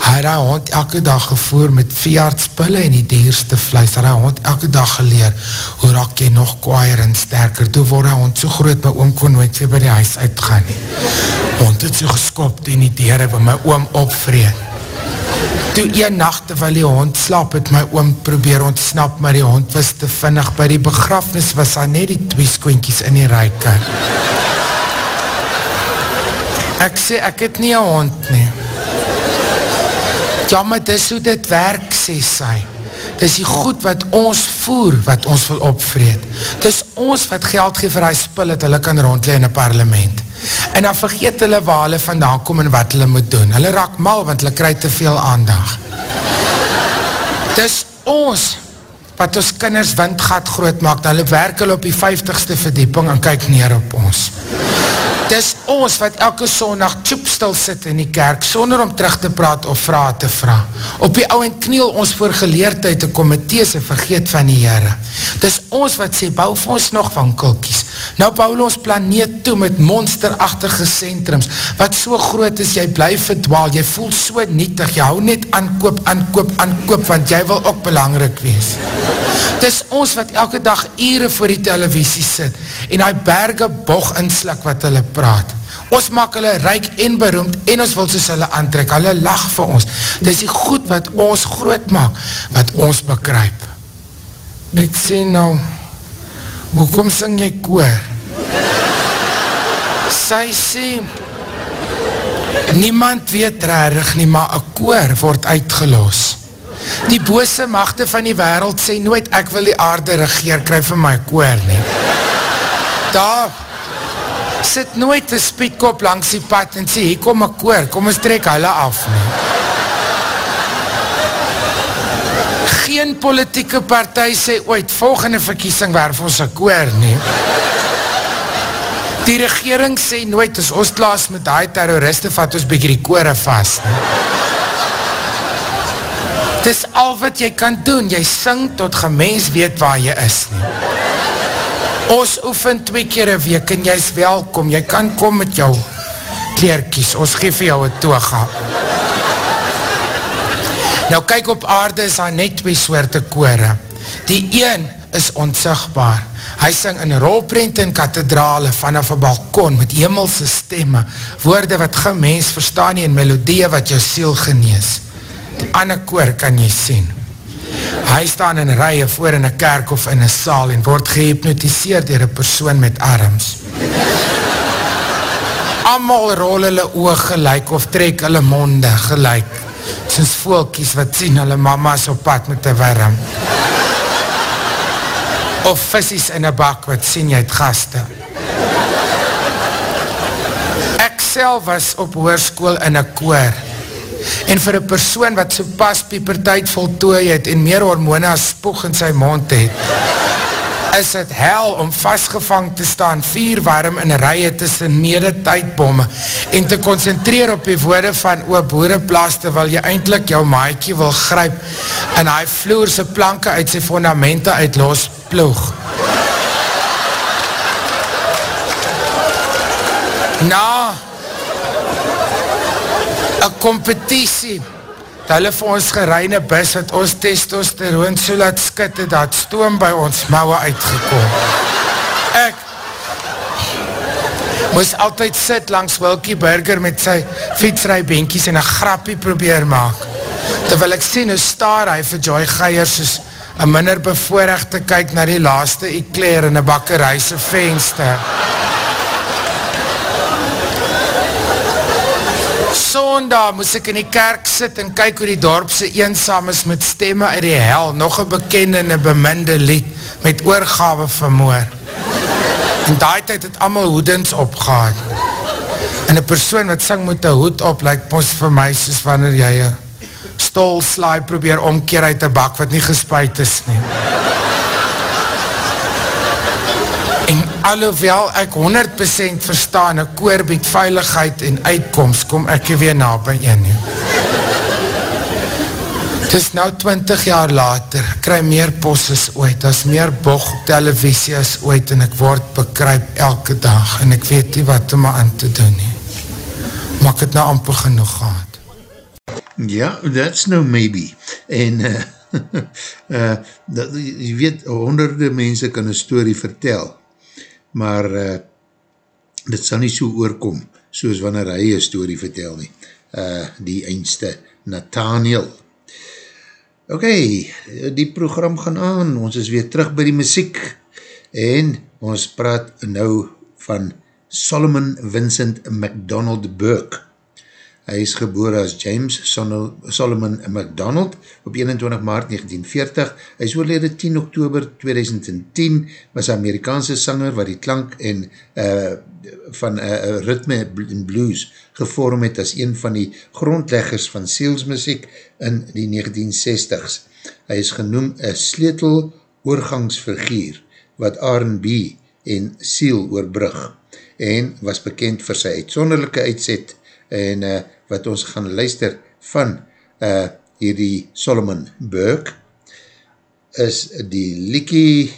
Hy het hy hond elke dag gevoer met veeartspille en die dierste vlees. Hy het hy hond elke dag geleer, hoe raak jy nog kwaaier en sterker. Toe word hy hond so groot, my oom kon nooit weer by die huis uitgaan nie. Hond het so geskopt en die dier het my oom opvreed. Toe een nacht terwyl die hond slaap, het my oom probeer ontsnap, maar die hond was te vinnig. By die begrafnis was hy net die twee skoentjies in die reikar. Ek sê, ek het nie een hond nie. Ja, maar dis hoe dit werk, sê sy. Dis die goed wat ons voer, wat ons wil opvreed. Dis ons wat geld geef vir hy spul, dat hulle kan rondle in een parlement. En dan vergeet hulle waar hulle vandaan kom en wat hulle moet doen. Hulle raak mal, want hulle krijg te veel aandag. Dis ons, wat ons kinders windgat groot maak, dan hulle werk hulle op die 50ste verdieping en kyk neer op ons. Dis ons wat elke sondag tjoepstil sit in die kerk, sonder om terug te praat of vraag te vraag. Op die ou en kniel ons voor geleerdheid te komithees en vergeet van die Heere. Dis ons wat sê, bou vir ons nog van kulkies. Nou bou ons planeet toe met monsterachtige centrums, wat so groot is, jy bly verdwaal, jy voel so nietig, jy hou net aankoop, aankoop, aankoop, want jy wil ook belangrijk wees. Dis ons wat elke dag ure voor die televisie sit, en hy berge boch inslik wat hulle praat. Ons maak hulle rijk en beroemd en ons wil soos hulle aantrek. Hulle lach vir ons. Dit is die goed wat ons groot maak, wat ons bekryp. Ek sê nou, hoekom sing jy koor? Sy sê, niemand weet rarig nie, maar een koor word uitgeloos. Die bose machte van die wereld sê nooit, ek wil die aarde regeer, kryf vir my koor nie. Daar, sit nooit een spietkop langs die pad en sê, hier kom ek koor, kom ons trek hulle af nie. Geen politieke partij sê ooit, volgende verkiesing werf ons een koor nie. Die regering sê nooit, as ons klaas met die terroriste vat ons bykie die koore vast nie. Dis al wat jy kan doen, jy sing tot gemens weet waar jy is nie. Ons oefen twee keer een week en jy is welkom. Jy kan kom met jou kleerkies. Ons geef jou een toga. Nou kyk op aarde is daar net twee soorte kore. Die een is ontzigbaar. Hy sing in rolprent en kathedrale vanaf een balkon met hemelse stemme, woorde wat geen mens verstaan nie en melodie wat jou siel genees. Die ander koor kan jy sien. Hy staan in rye voor in een kerk of in een saal en word gehypnotiseerd dier een persoon met arms. Amal rol hulle oog gelijk of trek hulle monde gelijk. Soos voelkies wat sien hulle mama's op pad met die warm. Of visies in een bak wat sien jy het gaste. Ek self was op hoerskoel in een koor. En vir een persoon wat so pas piepertijd voltooi het en meer hormone as spoeg in sy mond het, is het hel om vastgevang te staan vier warm in rye tussen mede tydbomme en te concentreer op die woorde van oe boereplaas terwyl jy eindelijk jou maaikie wil gryp en hy vloerse planke uit sy fundamente uit los ploeg. Na een competitie het hulle vir ons gereine bus wat ons testosteroon so laat skitte dat stoom by ons mouwe uitgekom. Ek moes altyd sit langs Wilkie Burger met sy fietsrijbenkies en een grappie probeer maak. Terwyl ek sien hoe staar hy vir Joy Geier soos een minder bevoorrecht te kyk na die laaste ekleer in een bakkerijse venster. Sondag moes ek in die kerk sit en kyk hoe die dorpse eensam is met stemme uit die hel, nog een bekende en een beminde lied met oorgawe vermoor. En daai tyd het allemaal hoedens opgehaad. En een persoon wat sing met een hoed op, lyk post vir my soos wanneer jy een stolslaai probeer omkeer uit een bak wat nie gespuit is nie. Alhoewel ek 100% verstaan, een koor bied veiligheid en uitkomst, kom ek weer na by een nie. Het is nou 20 jaar later, ek krij meer pos as ooit, as meer boch op televisie as ooit, en ek word bekryp elke dag, en ek weet nie wat om aan te doen nie. Maar ek het nou amper genoeg gehad. Ja, that's no maybe. En, uh, uh, (laughs) dat, jy weet, honderde mense kan een story vertel, maar uh, dit sal nie so oorkom, soos wanneer hy een story vertel nie. Uh, die eindste Nathaniel. Ok, die program gaan aan, ons is weer terug by die muziek, en ons praat nou van Solomon Vincent MacDonald Burke. Hy is geboor as James Solomon MacDonald op 21 maart 1940. Hy is oorlede 10 oktober 2010, was Amerikaanse sanger wat die klank en uh, van uh, ritme en blues gevorm het as een van die grondleggers van seelsmuziek in die 1960s. Hy is genoem een sleutel oorgangsfiguur wat R&B en seal oorbrug en was bekend vir sy uitsonderlijke uitzet en uh, wat ons gaan luister van uh, hierdie Solomon Burke is die liekie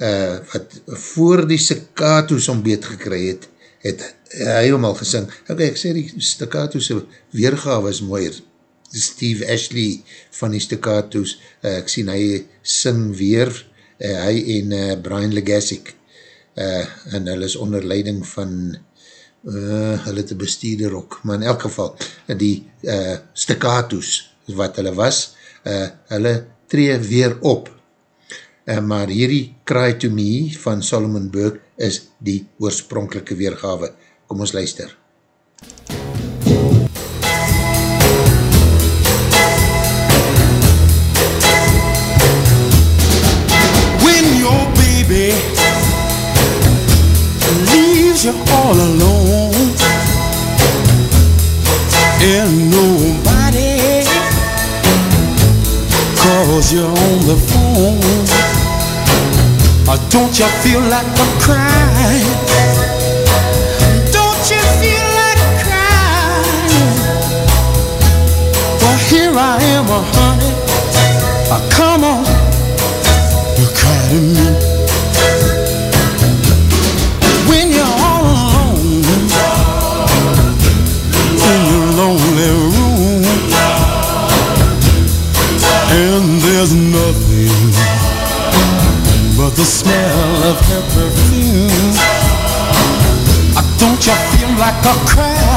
uh, wat voor die staccato's ombeet gekry het, het hy hom al gesing. Ok, ek sê die staccato's weergave is mooier. Steve Ashley van die staccato's, uh, ek sien hy sing weer, uh, hy en uh, Brian Legassic, uh, en hy is onder leiding van uh, hulle te bestuurder ook, maar in elk geval, die uh, staccato's wat hulle was, uh, hulle tree weer op, uh, maar hierdie Cry to Me van Solomon Burke is die oorspronkelike weergawe. Kom ons luister. When your baby leaves you all alone and nobody calls you on the phone. Uh, Don't you feel like I'm crying? Don't you feel like crying? Well, here I am, uh, honey. Uh, come of her perfume. Don't you feel like a crying?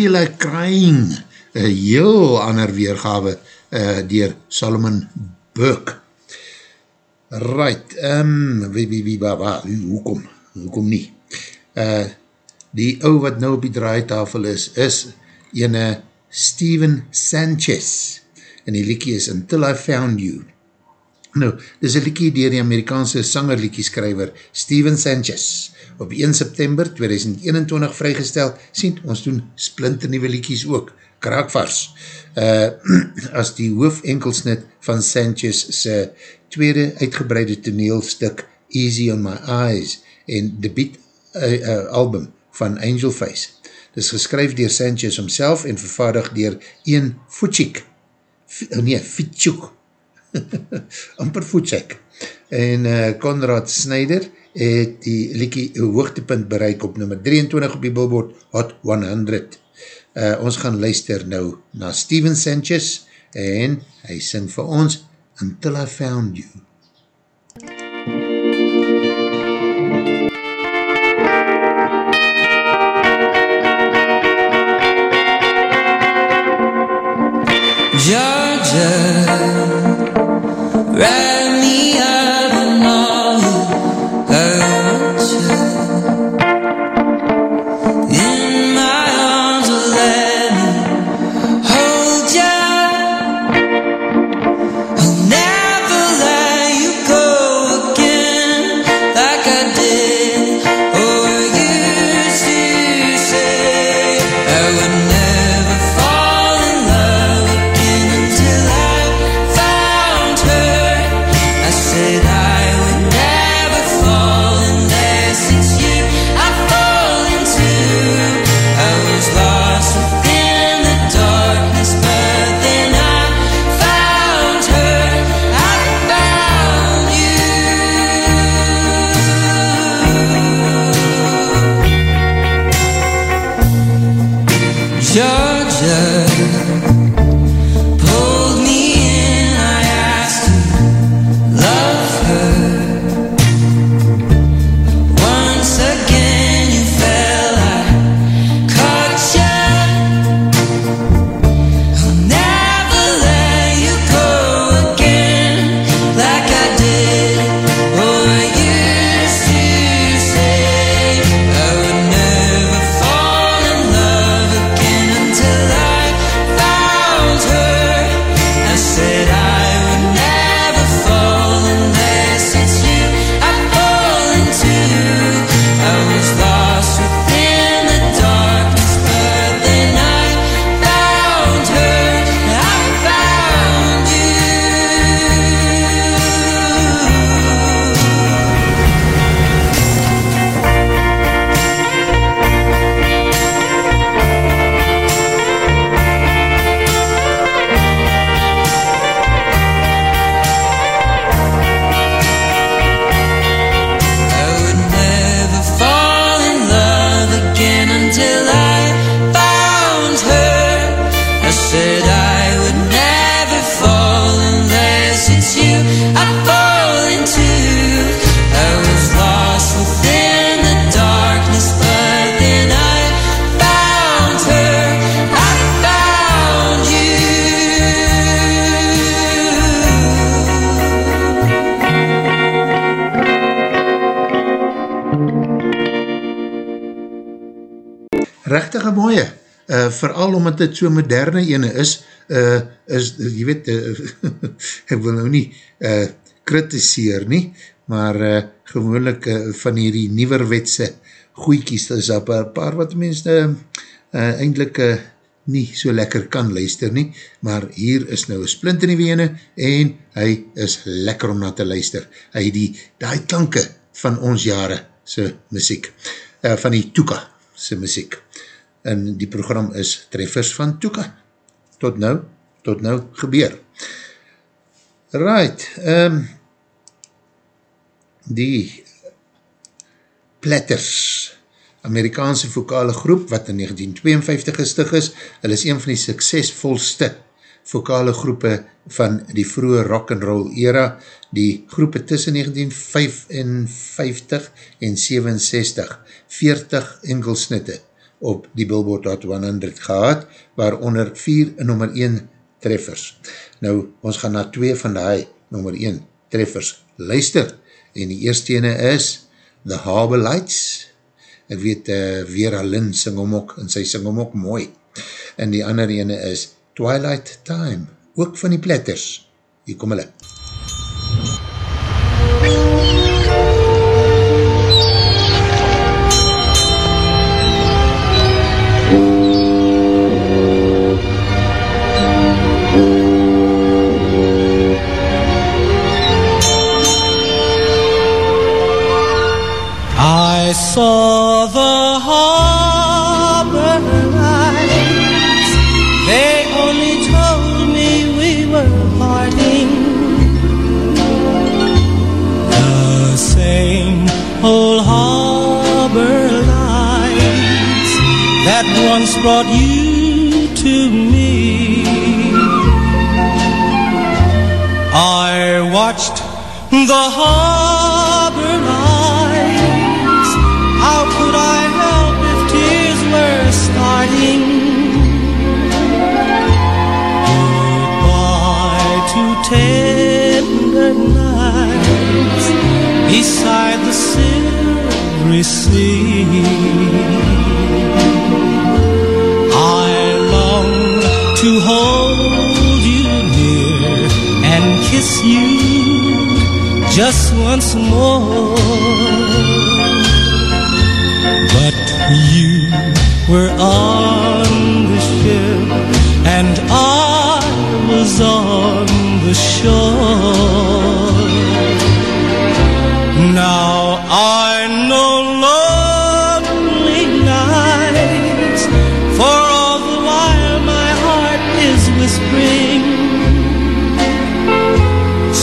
Feel like crying? Een heel ander weergawe uh, dier Solomon Burke. Right, um, wie, wie, wie, waar, waar, hoekom, hoekom nie? Uh, die ou wat nou op die draaitafel is, is ene Steven Sanchez. En die liekie is Until I Found You. Nou, dis een liekie dier die Amerikaanse sangerliekie skryver Steven Sanchez. Op 1 September 2021 vrygestel, sien ons doen splinternieuwe liekies ook, kraakvars. Uh, (clears throat) as die hoofenkelsnit van Sanchez se tweede uitgebreide toneelstuk Easy on My Eyes en debiet uh, uh, album van Angel Face. Dis geskryf dier Sanchez homself en vervaardig dier Ian Futschik. F nee, Fitschuk. (laughs) amper voetsek. En uh, Conrad Snyder het die liekie hoogtepunt bereik op nummer 23 op die billboard Hot 100. Uh, ons gaan luister nou na Steven Sanchez en hy sing vir ons Until I Found You. Georgia, omdat dit so moderne ene is, uh, is, jy weet, uh, (laughs) ek wil nou nie uh, kritiseer nie, maar uh, gewoonlik uh, van hierdie nieuwerwetse goeikies, is daar een paar wat mens uh, uh, eindelijk uh, nie so lekker kan luister nie, maar hier is nou een splint in die wene en hy is lekker om na te luister. Hy die, die klanke van ons jare sy muziek, uh, van die Tuka sy muziek. En die program is Treffers van Tuka. Tot nou, tot nou gebeur. Right, um, die Platters, Amerikaanse vokale groep wat in 1952 gestig is, hulle is een van die suksesvolste vokale groepe van die vroege rock and roll era, die groepe tussen 1955 en 67, 40 enkelsnitte op die Billboard Hot 100 gehad, waaronder 4 nummer 1 treffers. Nou, ons gaan na 2 van die nummer 1 treffers luister, en die eerste ene is The Harbour Lights, ek weet uh, Vera Lynn sing om ook, en sy sing om ook mooi, en die andere ene is Twilight Time, ook van die platters, hier kom hulle. I saw the harbor lights. They only told me we were parting. The same old harbor lights that once brought you to me. Tender nights beside the silvery sea. I long to hold you near and kiss you just once more. But you were on the ship and I the shore. Now I know lonely nights, for all the while my heart is whispering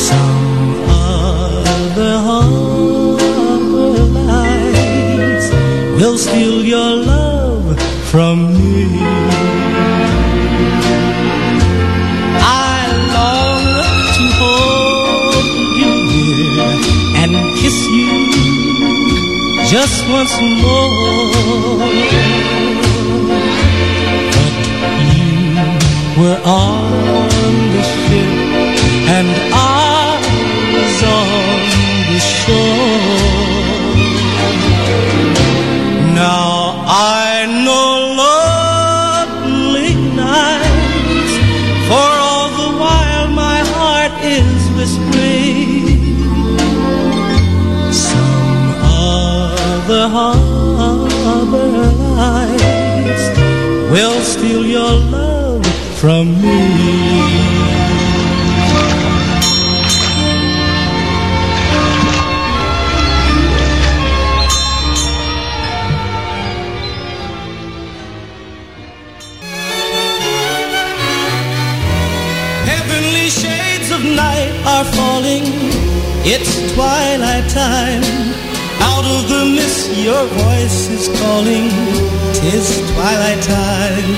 some other harbor lights will steal your love from me. Just once more. But you were on the ship and I was on the shore. Will steal your love from me. Heavenly shades of night are falling. It's twilight time. Out of the mist, your voice is calling. Tis twilight time.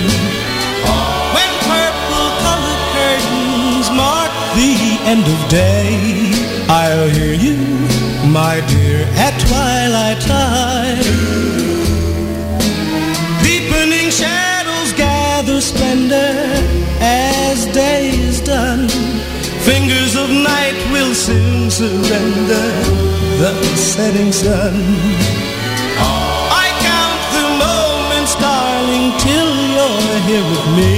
When purple colored curtains mark the end of day, I'll hear you, my dear, at twilight time. Deepening shadows gather splendor as day is done. Fingers of night will soon surrender the setting sun. Here with me.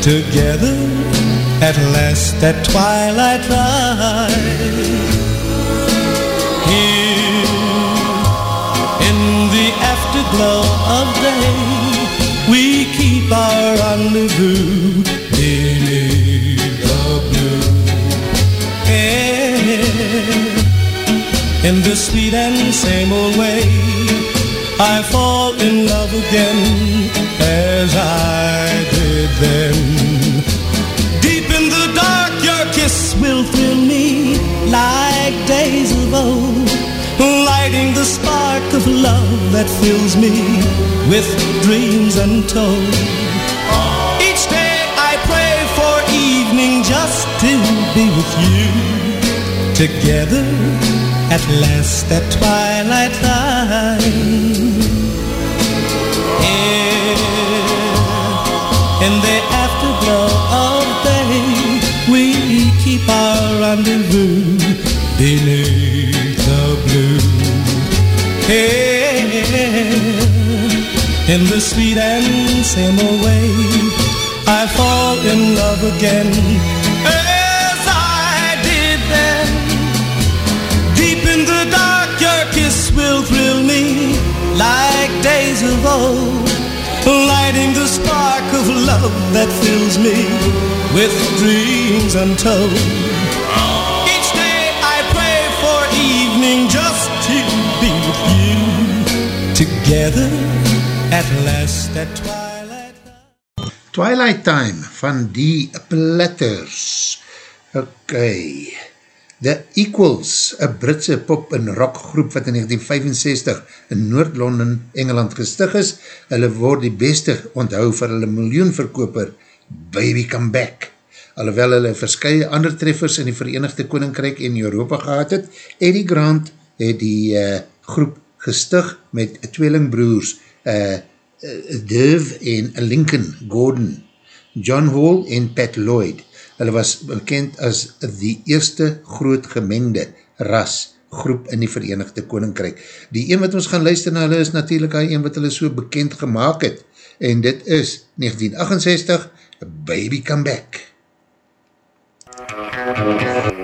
Together at last at twilight time. Here in the afterglow of day, we keep our rendezvous the blue. In the sweet and same old way, I fall in love again as I did then. Deep in the dark, your kiss will thrill me like days of old, lighting the spark of love that fills me with dreams untold. Each day I pray for evening just to be with you. Together at last at twilight time. In the sweet and same old way, I fall in love again as I did then. Deep in the dark, your kiss will thrill me like days of old, lighting the spark of love that fills me with dreams untold. Each day I pray for evening just to be with you together at last at twilight. Twilight Time van die Platters. Ok. The Equals, een Britse pop- en rockgroep wat in 1965 in Noord-London, Engeland gestig is. Hulle word die beste onthou vir hulle miljoenverkoper Baby Come Back. Alhoewel hulle verskye ander treffers in die Verenigde Koninkrijk en Europa gehad het, Eddie Grant het die uh, groep gestig met tweelingbroers uh, Dave en Lincoln Gordon, John Hall en Pat Lloyd. Hulle was bekend as die eerste groot gemengde ras groep in die Verenigde Koninkrijk. Die een wat ons gaan luister na hulle is natuurlijk die een wat hulle so bekend gemaakt het. En dit is 1968, Baby Come Back. Baby,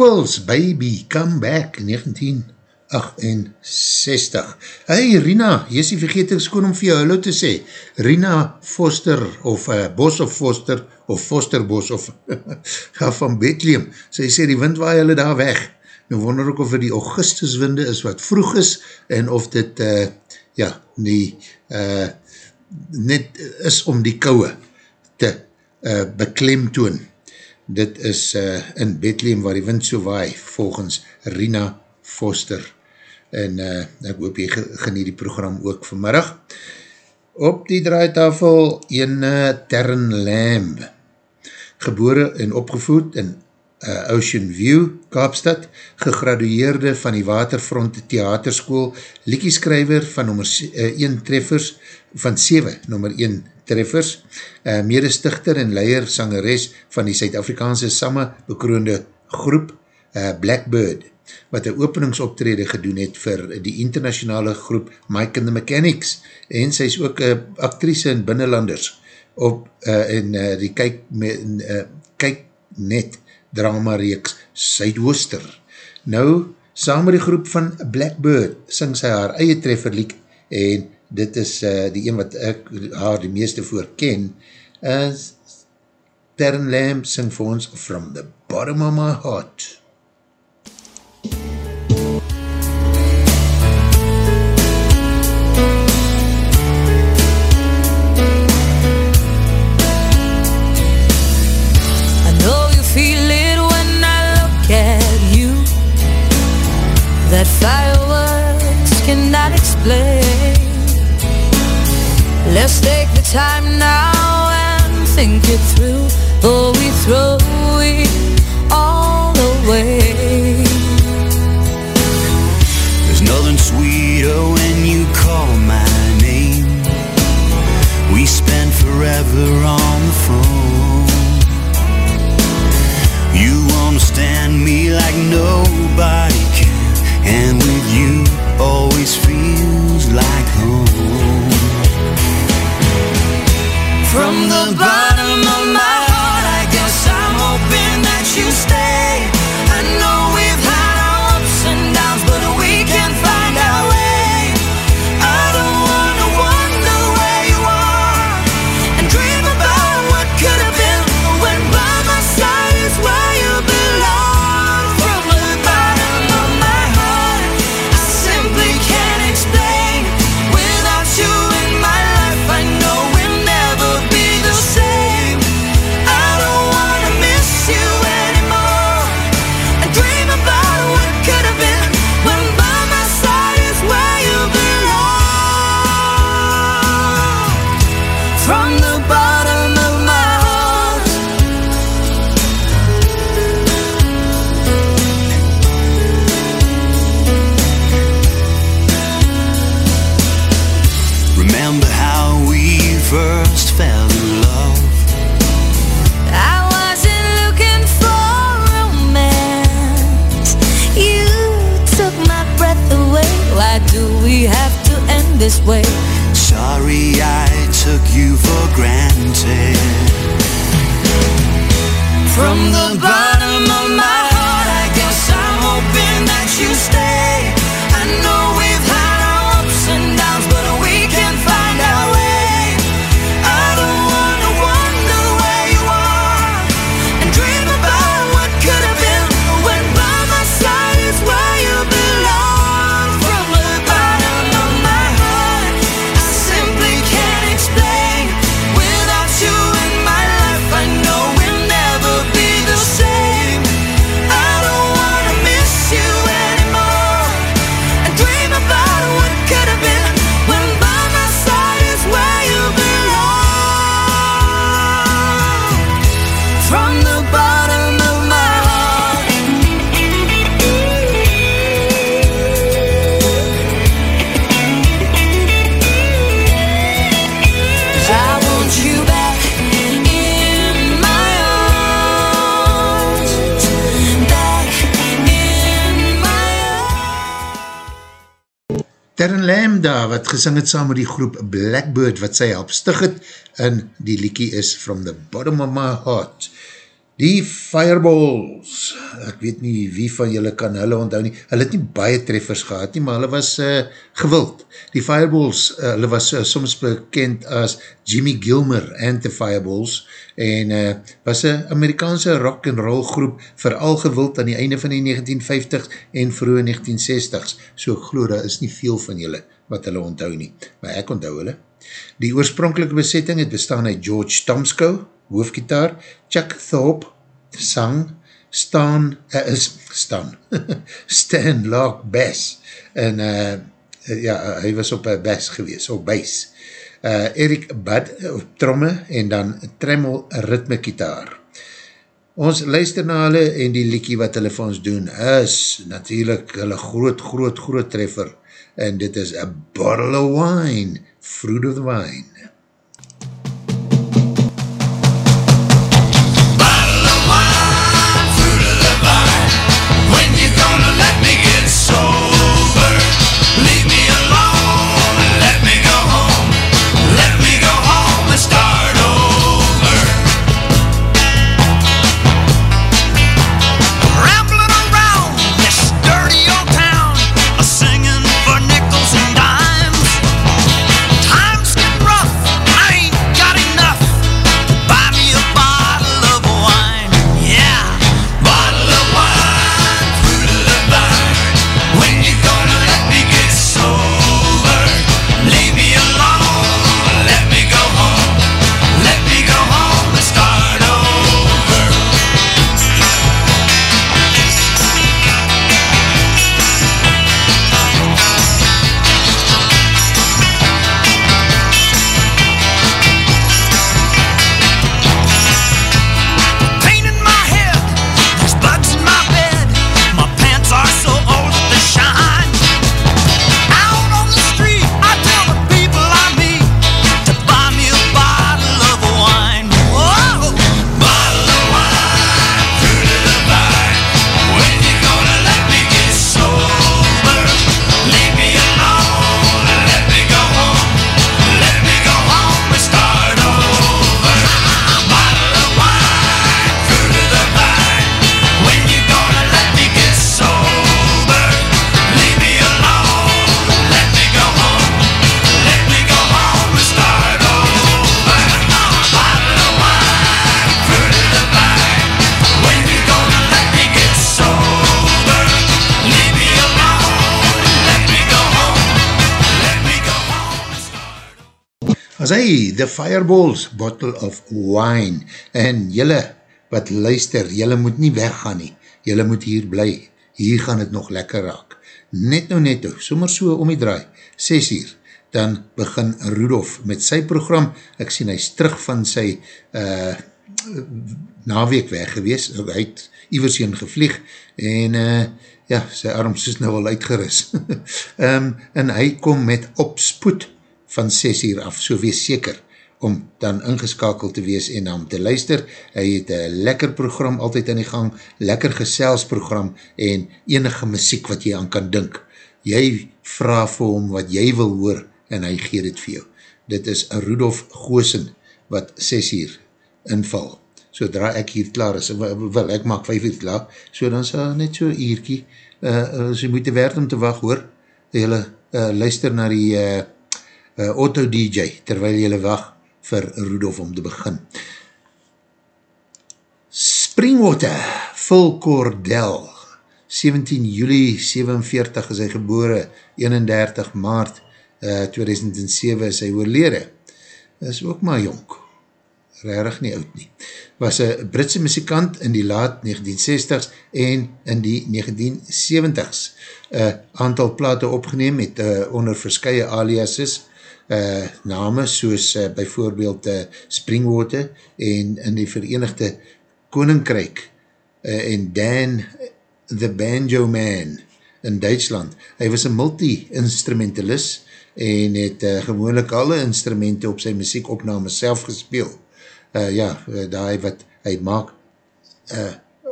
Equals, Baby, Come Back, 1968. Hey Rina, jy is nie vergeet ek skoon om vir jou hallo te sê. Rina Foster, of uh, Bos of Foster, of Foster Bos, of (laughs) van Bethlehem. Sy sê die wind waai hulle daar weg. Nou wonder ek of het die augustuswinde is wat vroeg is, en of dit, uh, ja, die, uh, net is om die kouwe te uh, beklemtoon. Dit is uh, in Bethlehem waar die wind so waai, volgens Rina Foster. En uh, ek hoop jy genie die program ook vanmiddag. Op die draaitafel, ene Terren Lamb, gebore en opgevoed in uh, Ocean View, Kaapstad, gegradueerde van die Waterfront Theaterschool, liekieskrijver van nummer 1 uh, treffers, van 7 nummer 1 treffers, uh, medestichter en leier sangeres van die Suid-Afrikaanse samme bekroonde groep uh, Blackbird, wat een openingsoptrede gedoen het vir die internationale groep Mike and the Mechanics, en sy is ook uh, actrice in Binnenlanders, op, uh, en uh, die kyk, me, uh, kyk net drama reeks Suidwooster. Nou, saam met die groep van Blackbird, sing sy haar eie trefferliek, en dit is uh, die een wat ek haar die meeste voor ken, is Tern Lamb sing vir ons From the Bottom of My Heart. I That fireworks cannot explain. Let's take the time now and think it through. Or we throw it all away. There's nothing sweeter when you call my name. We spend forever on the phone. You understand me like nobody and with you always feels like home. From the bottom gesing het saam met die groep Blackbird, wat sy help stig het, en die liekie is From the Bottom of My Heart. Die Fireballs, ek weet nie wie van julle kan hulle onthou nie, hulle het nie baie treffers gehad nie, maar hulle was uh, gewild. Die Fireballs, uh, hulle was uh, soms bekend as Jimmy Gilmer and the Fireballs, en uh, was een Amerikaanse rock and roll groep, vooral gewild aan die einde van die 1950s en vroege 1960s, so ek geloof, daar is nie veel van julle wat hulle onthou nie, maar ek onthou hulle. Die oorspronkelike besetting het bestaan uit George Tomsko, hoofgitaar, Chuck Thorpe, sang (laughs) Stan, uh, is Stan, Stan Lark Bass, en uh, ja, hy was op een bass gewees, op bass. Uh, Erik Bud op tromme, en dan Tremel ritme gitaar. Ons luister na hulle, en die liekie wat hulle vir ons doen, is natuurlijk hulle groot, groot, groot treffer, en dit is A Bottle of Wine, Fruit of the Wine. Start As hy, The Fireballs Bottle of Wine, en jylle wat luister, jylle moet nie weggaan nie, jylle moet hier bly, hier gaan het nog lekker raak. Net nou net nou, sommer so om die draai, 6 uur, dan begin Rudolf met sy program, ek sien hy is terug van sy uh, naweek weg gewees, hy het ivers heen gevlieg, en uh, ja, sy arms is nou al uitgeris. um, (laughs) en hy kom met opspoed van 6 uur af, so wees seker, om dan ingeskakeld te wees en om te luister. Hy het een lekker program altyd in die gang, lekker geselsprogram en enige muziek wat jy aan kan dink. Jy vraag vir hom wat jy wil hoor en hy gee dit vir jou. Dit is Rudolf Goosen wat 6 uur inval. Zodra ek hier klaar is, wel ek maak 5 uur klaar, so dan sal net so uurkie, uh, so moet te werd om te wacht hoor, jylle uh, luister na die uh, uh, auto DJ, terwyl jylle wacht vir Rudolf om te begin. Springwater, Phil Cordell, 17 juli 47 is hy gebore, 31 maart uh, 2007 is hy oorlede. Is ook maar jonk, rarig nie oud nie. Was een Britse muzikant in die laat 1960s en in die 1970s. Een aantal plate opgeneem met uh, onder verskye aliases, uh, name soos uh, bijvoorbeeld uh, Springwater en in die Verenigde Koninkryk uh, en Dan the Banjo Man in Duitsland. Hy was een multi-instrumentalist en het uh, gewoonlik alle instrumente op sy muziekopname self gespeel. Uh, ja, uh, daar wat hy maak uh,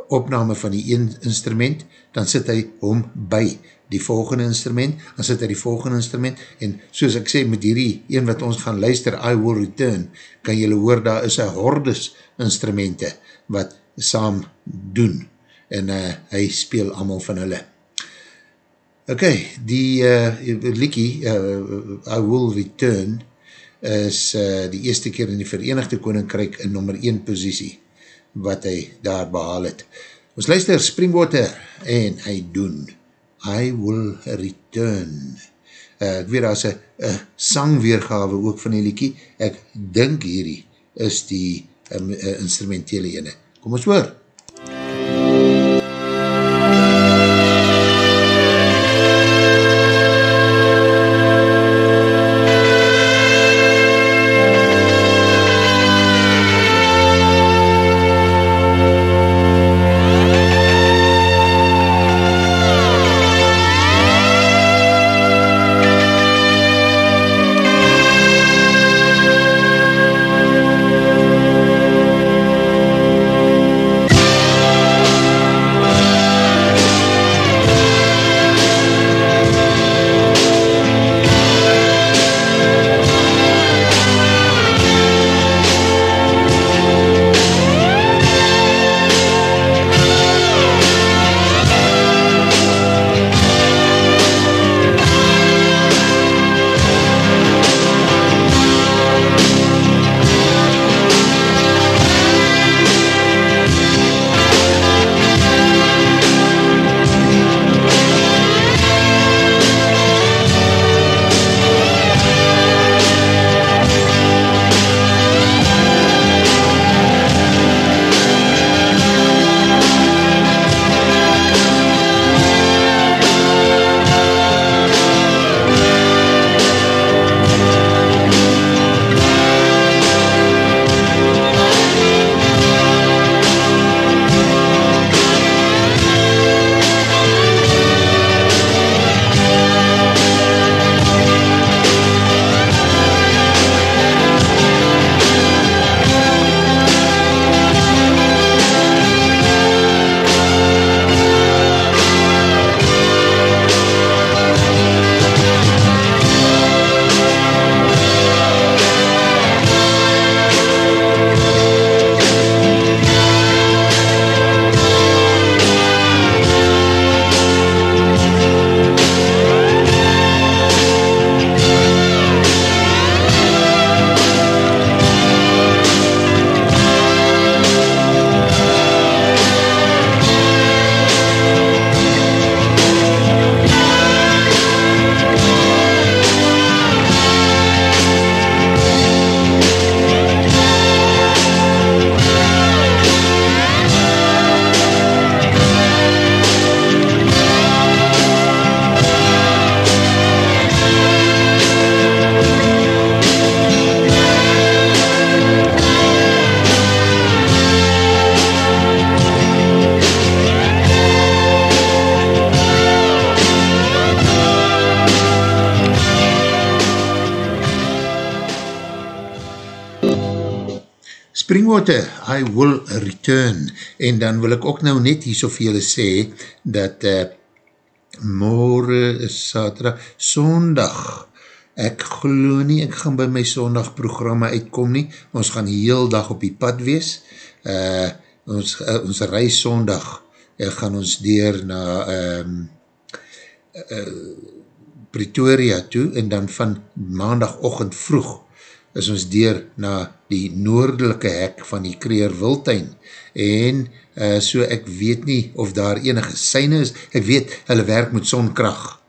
opname van die een instrument, dan sit hy hom by die volgende instrument, dan sit hy die volgende instrument, en soos ek sê, met hierdie een wat ons gaan luister, I Will Return, kan jylle hoor, daar is een hordes instrumente, wat saam doen, en uh, hy speel allemaal van hulle. Ok, die uh, liekie, uh, I Will Return, is uh, die eerste keer in die Verenigde Koninkryk in nummer 1 posiesie, wat hy daar behaal het. Ons luister Springwater, en hy doen, I Will Return. Uh, ek weet, daar is een sangweergave ook van die liekie, ek dink hierdie is die um, uh, instrumentele ene. Kom ons hoor. Springwater, I will return. En dan wil ek ook nou net hier so vir julle sê, dat uh, morgen is saterdag, sondag, ek glo nie, ek gaan by my sondagprogramme uitkom nie, ons gaan heel dag op die pad wees, uh, ons, uh, ons reis sondag, uh, gaan ons deur na um, uh, Pretoria toe, en dan van maandagochtend vroeg, is ons deur na die noordelike hek van die Kreer Wildtuin en uh, so ek weet nie of daar enige syne is, ek weet hulle werk met sonkracht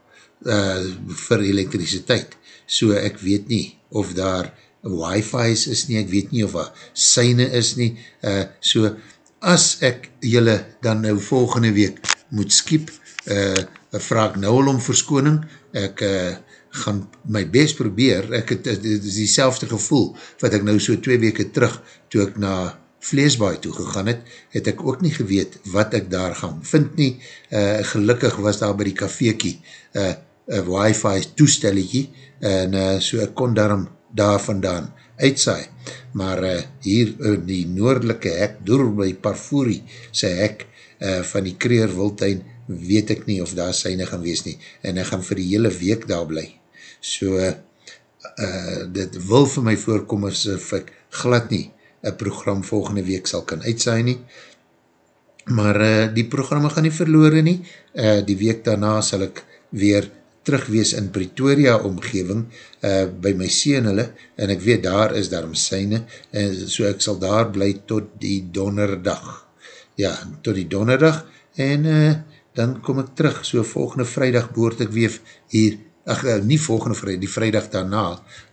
uh, vir elektriciteit, so ek weet nie of daar wifi's is nie, ek weet nie of daar syne is nie, uh, so as ek julle dan nou volgende week moet skiep, uh, vraag nou al om verskoning, ek uh, gaan my best probeer, ek het, het is die selfde gevoel, wat ek nou so twee weke terug, toe ek na Vleesbaai toe gegaan het, het ek ook nie geweet wat ek daar gaan vind nie, uh, gelukkig was daar by die kafeekie, uh, een wifi toestelletjie, en uh, so ek kon daarom daar vandaan uitsaai, maar uh, hier in die noordelike hek, door by Parfuri, sy hek uh, van die Kreer Wildtuin, weet ek nie of daar syne gaan wees nie, en ek gaan vir die hele week daar bly so uh, dit wil vir my voorkom as of ek glad nie een program volgende week sal kan uitsaai nie, maar uh, die programme gaan nie verloor nie, uh, die week daarna sal ek weer terugwees in Pretoria omgeving uh, by my sien hulle, en ek weet daar is daarom syne, en so ek sal daar bly tot die donderdag, ja, tot die donderdag, en uh, dan kom ek terug, so volgende vrijdag boort ek weer hier ach, eh, nie volgende vrijdag, die vrijdag daarna,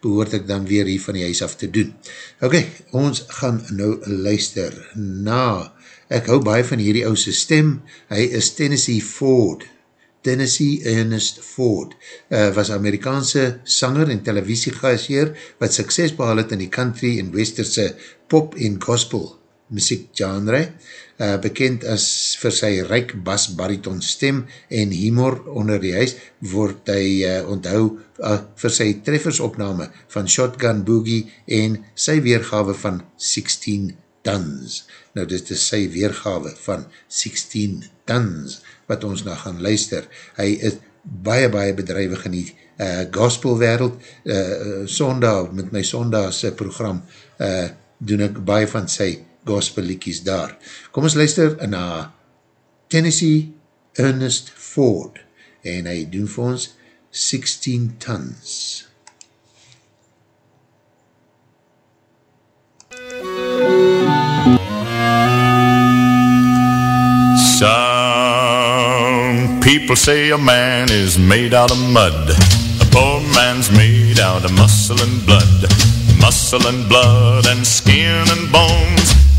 behoort ek dan weer hier van die huis af te doen. Ok, ons gaan nou luister na, ek hou baie van hierdie ouse stem, hy is Tennessee Ford, Tennessee Ernest Ford, uh, was Amerikaanse sanger en televisiegasheer, wat sukses behal het in die country en westerse pop en gospel muziek genre, uh, bekend as vir sy ryk bas bariton stem en humor onder die huis, word hy uh, onthou uh, vir sy treffersopname van Shotgun Boogie en sy weergawe van 16 Tons. Nou dit is sy weergawe van 16 Tons wat ons nou gaan luister. Hy is baie baie bedrijwig in die uh, gospel wereld, uh, sondag, met my sondagse program uh, doen ek baie van sy gospeliekies daar. Kom ons luister na Tennessee Ernest Ford en hy doen vir ons 16 tons. Some people say a man is made out of mud. A poor man's made out of muscle and blood. Muscle and blood and skin and bones.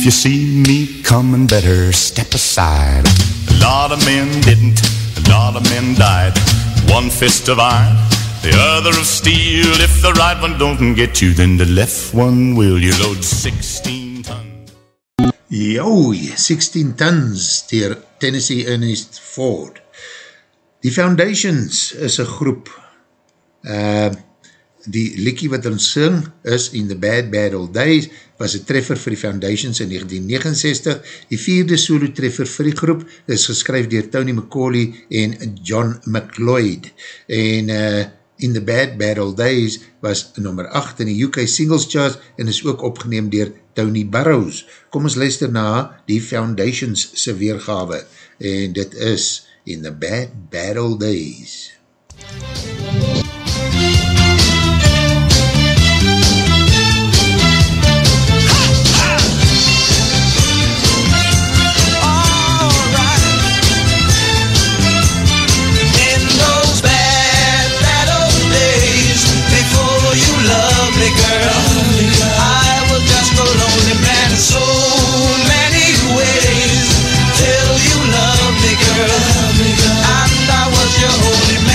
If you see me coming, better step aside. A lot of men didn't, a lot of men died. One fist of iron, the other of steel. If the right one don't get you, then the left one will. You load 16 tons. Jou, 16 tons dier Tennessee Ernest Ford. Die Foundations is een groep, uh, die liekie wat ons sing is In the Bad Bad Old Days, was een treffer vir die Foundations in 1969. Die vierde solo treffer vir die groep is geskryf dier Tony McCauley en John McLeod. En uh, In the Bad Bad Old Days was nummer 8 in die UK Singles Chart en is ook opgeneem dier Tony Burrows. Kom ons luister na die Foundations se weergawe en dit is In the Bad Bad Old Days. In girl, I was just a lonely man so many ways. Till you me, girl, and I was your only man.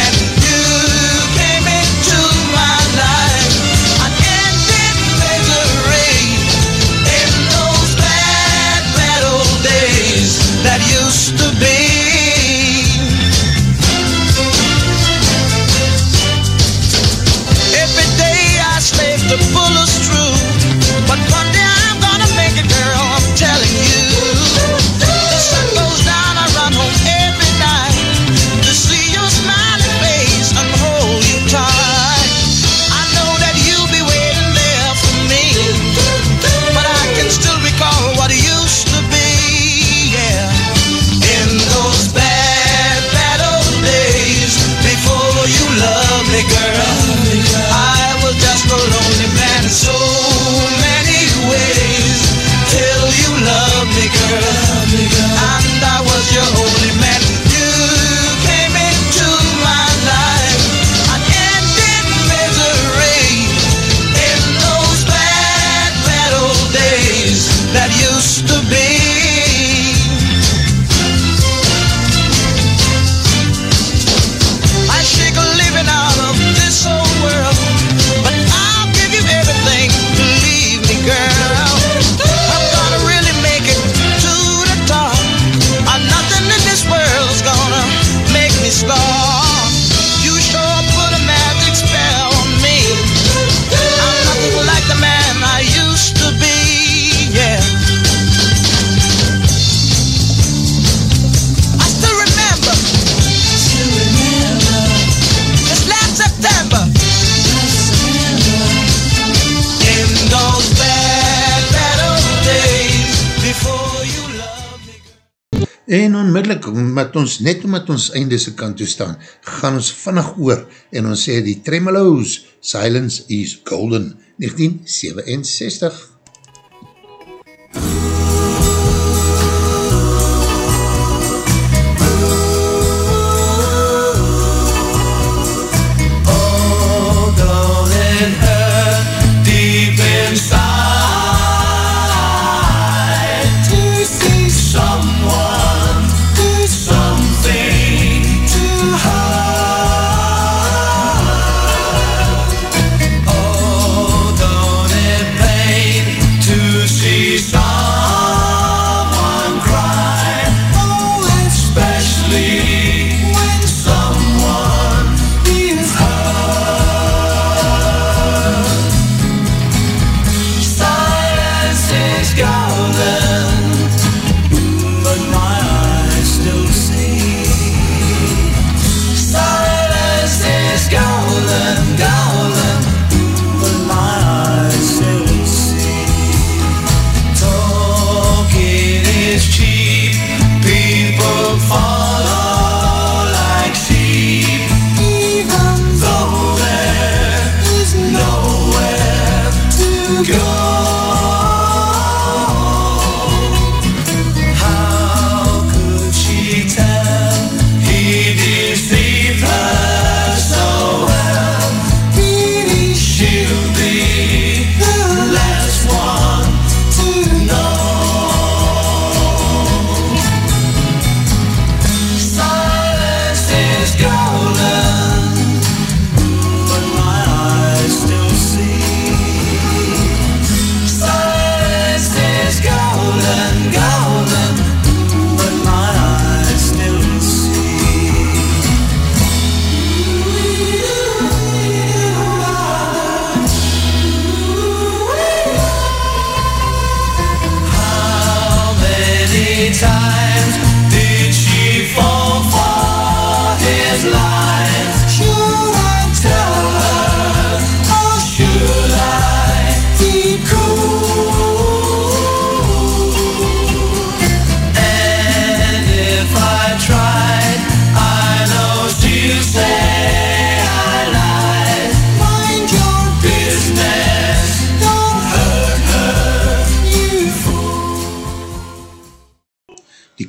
Onmiddellik, omdat ons, net omdat ons einde se kant toe staan, gaan ons vannig oor en ons sê die Tremolos, Silence is Golden, 1967.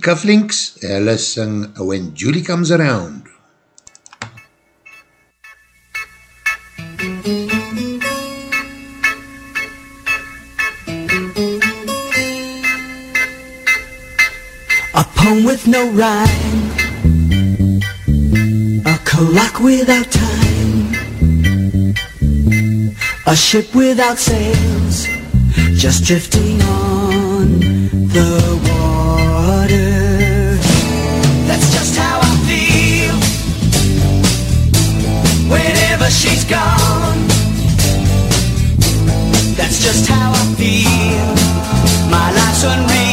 Cufflinks, hulle sing When Julie Comes Around. A poem with no rhyme. A clock without time. A ship without sails. Just drifting gone. That's just how I feel. My life's unreal.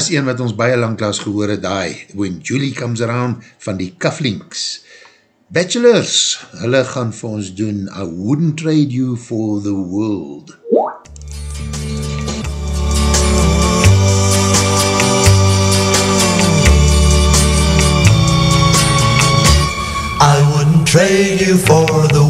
is een wat ons baie langklaas gehoor het, die When Julie Comes Around van die Cufflinks. Bachelors, hulle gaan vir ons doen I Wouldn't Trade You for the World. I wouldn't trade you for the world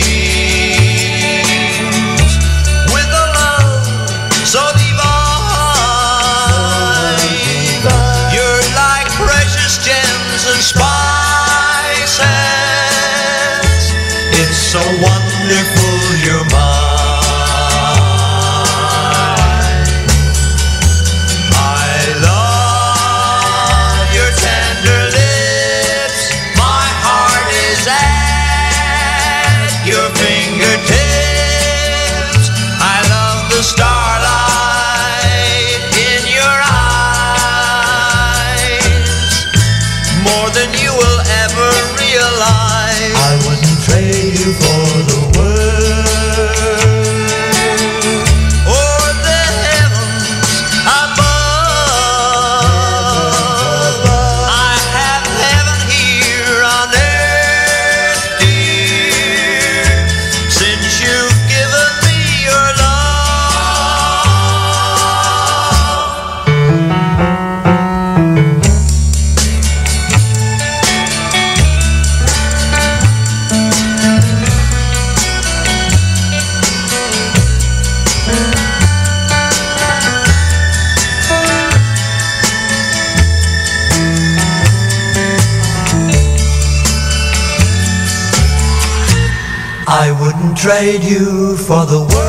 trade you for the world.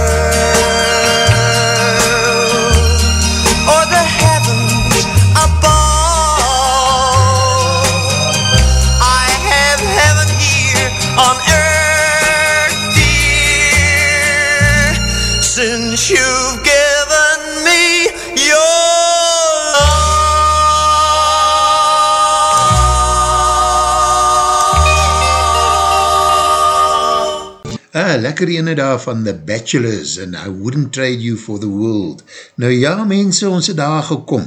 Lekker ene daar van The Bachelors and I wouldn't trade you for the world. Nou ja, mense, ons het daar gekom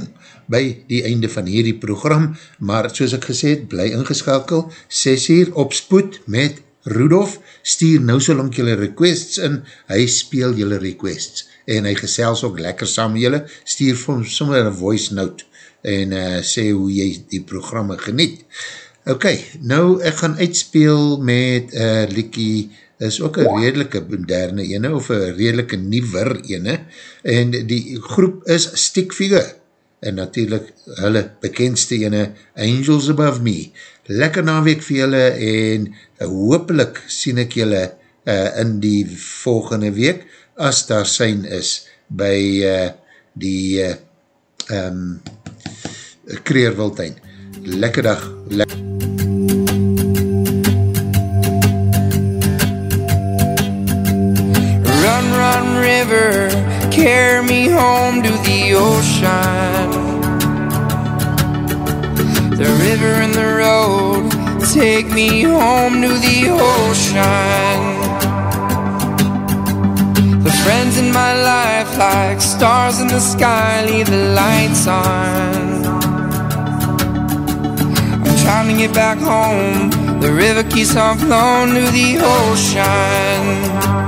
by die einde van hierdie program, maar soos ek gesê het, bly ingeskakel, 6 uur opspoed met Rudolf, stuur nou so lang jylle requests in, hy speel jylle requests, en hy gesels ook lekker saam jylle, stuur vir sommer een voice note, en uh, sê hoe jy die programme geniet. Ok, nou ek gaan uitspeel met uh, Likkie, is ook een redelike moderne ene, of een redelike nieuwer ene, en die groep is Stick Figure, en natuurlijk hulle bekendste ene, Angels Above Me. Lekker naweek vir julle, en hoopelik sien ek julle uh, in die volgende week, as daar sein is, by uh, die uh, um, Kreerwiltuin. Lekker dag, lekker carry me home to the ocean. The river and the road take me home to the ocean. The friends in my life, like stars in the sky, leave the lights on. I'm trying to get back home. The river keeps on flowing to the ocean.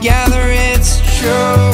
gather it's true.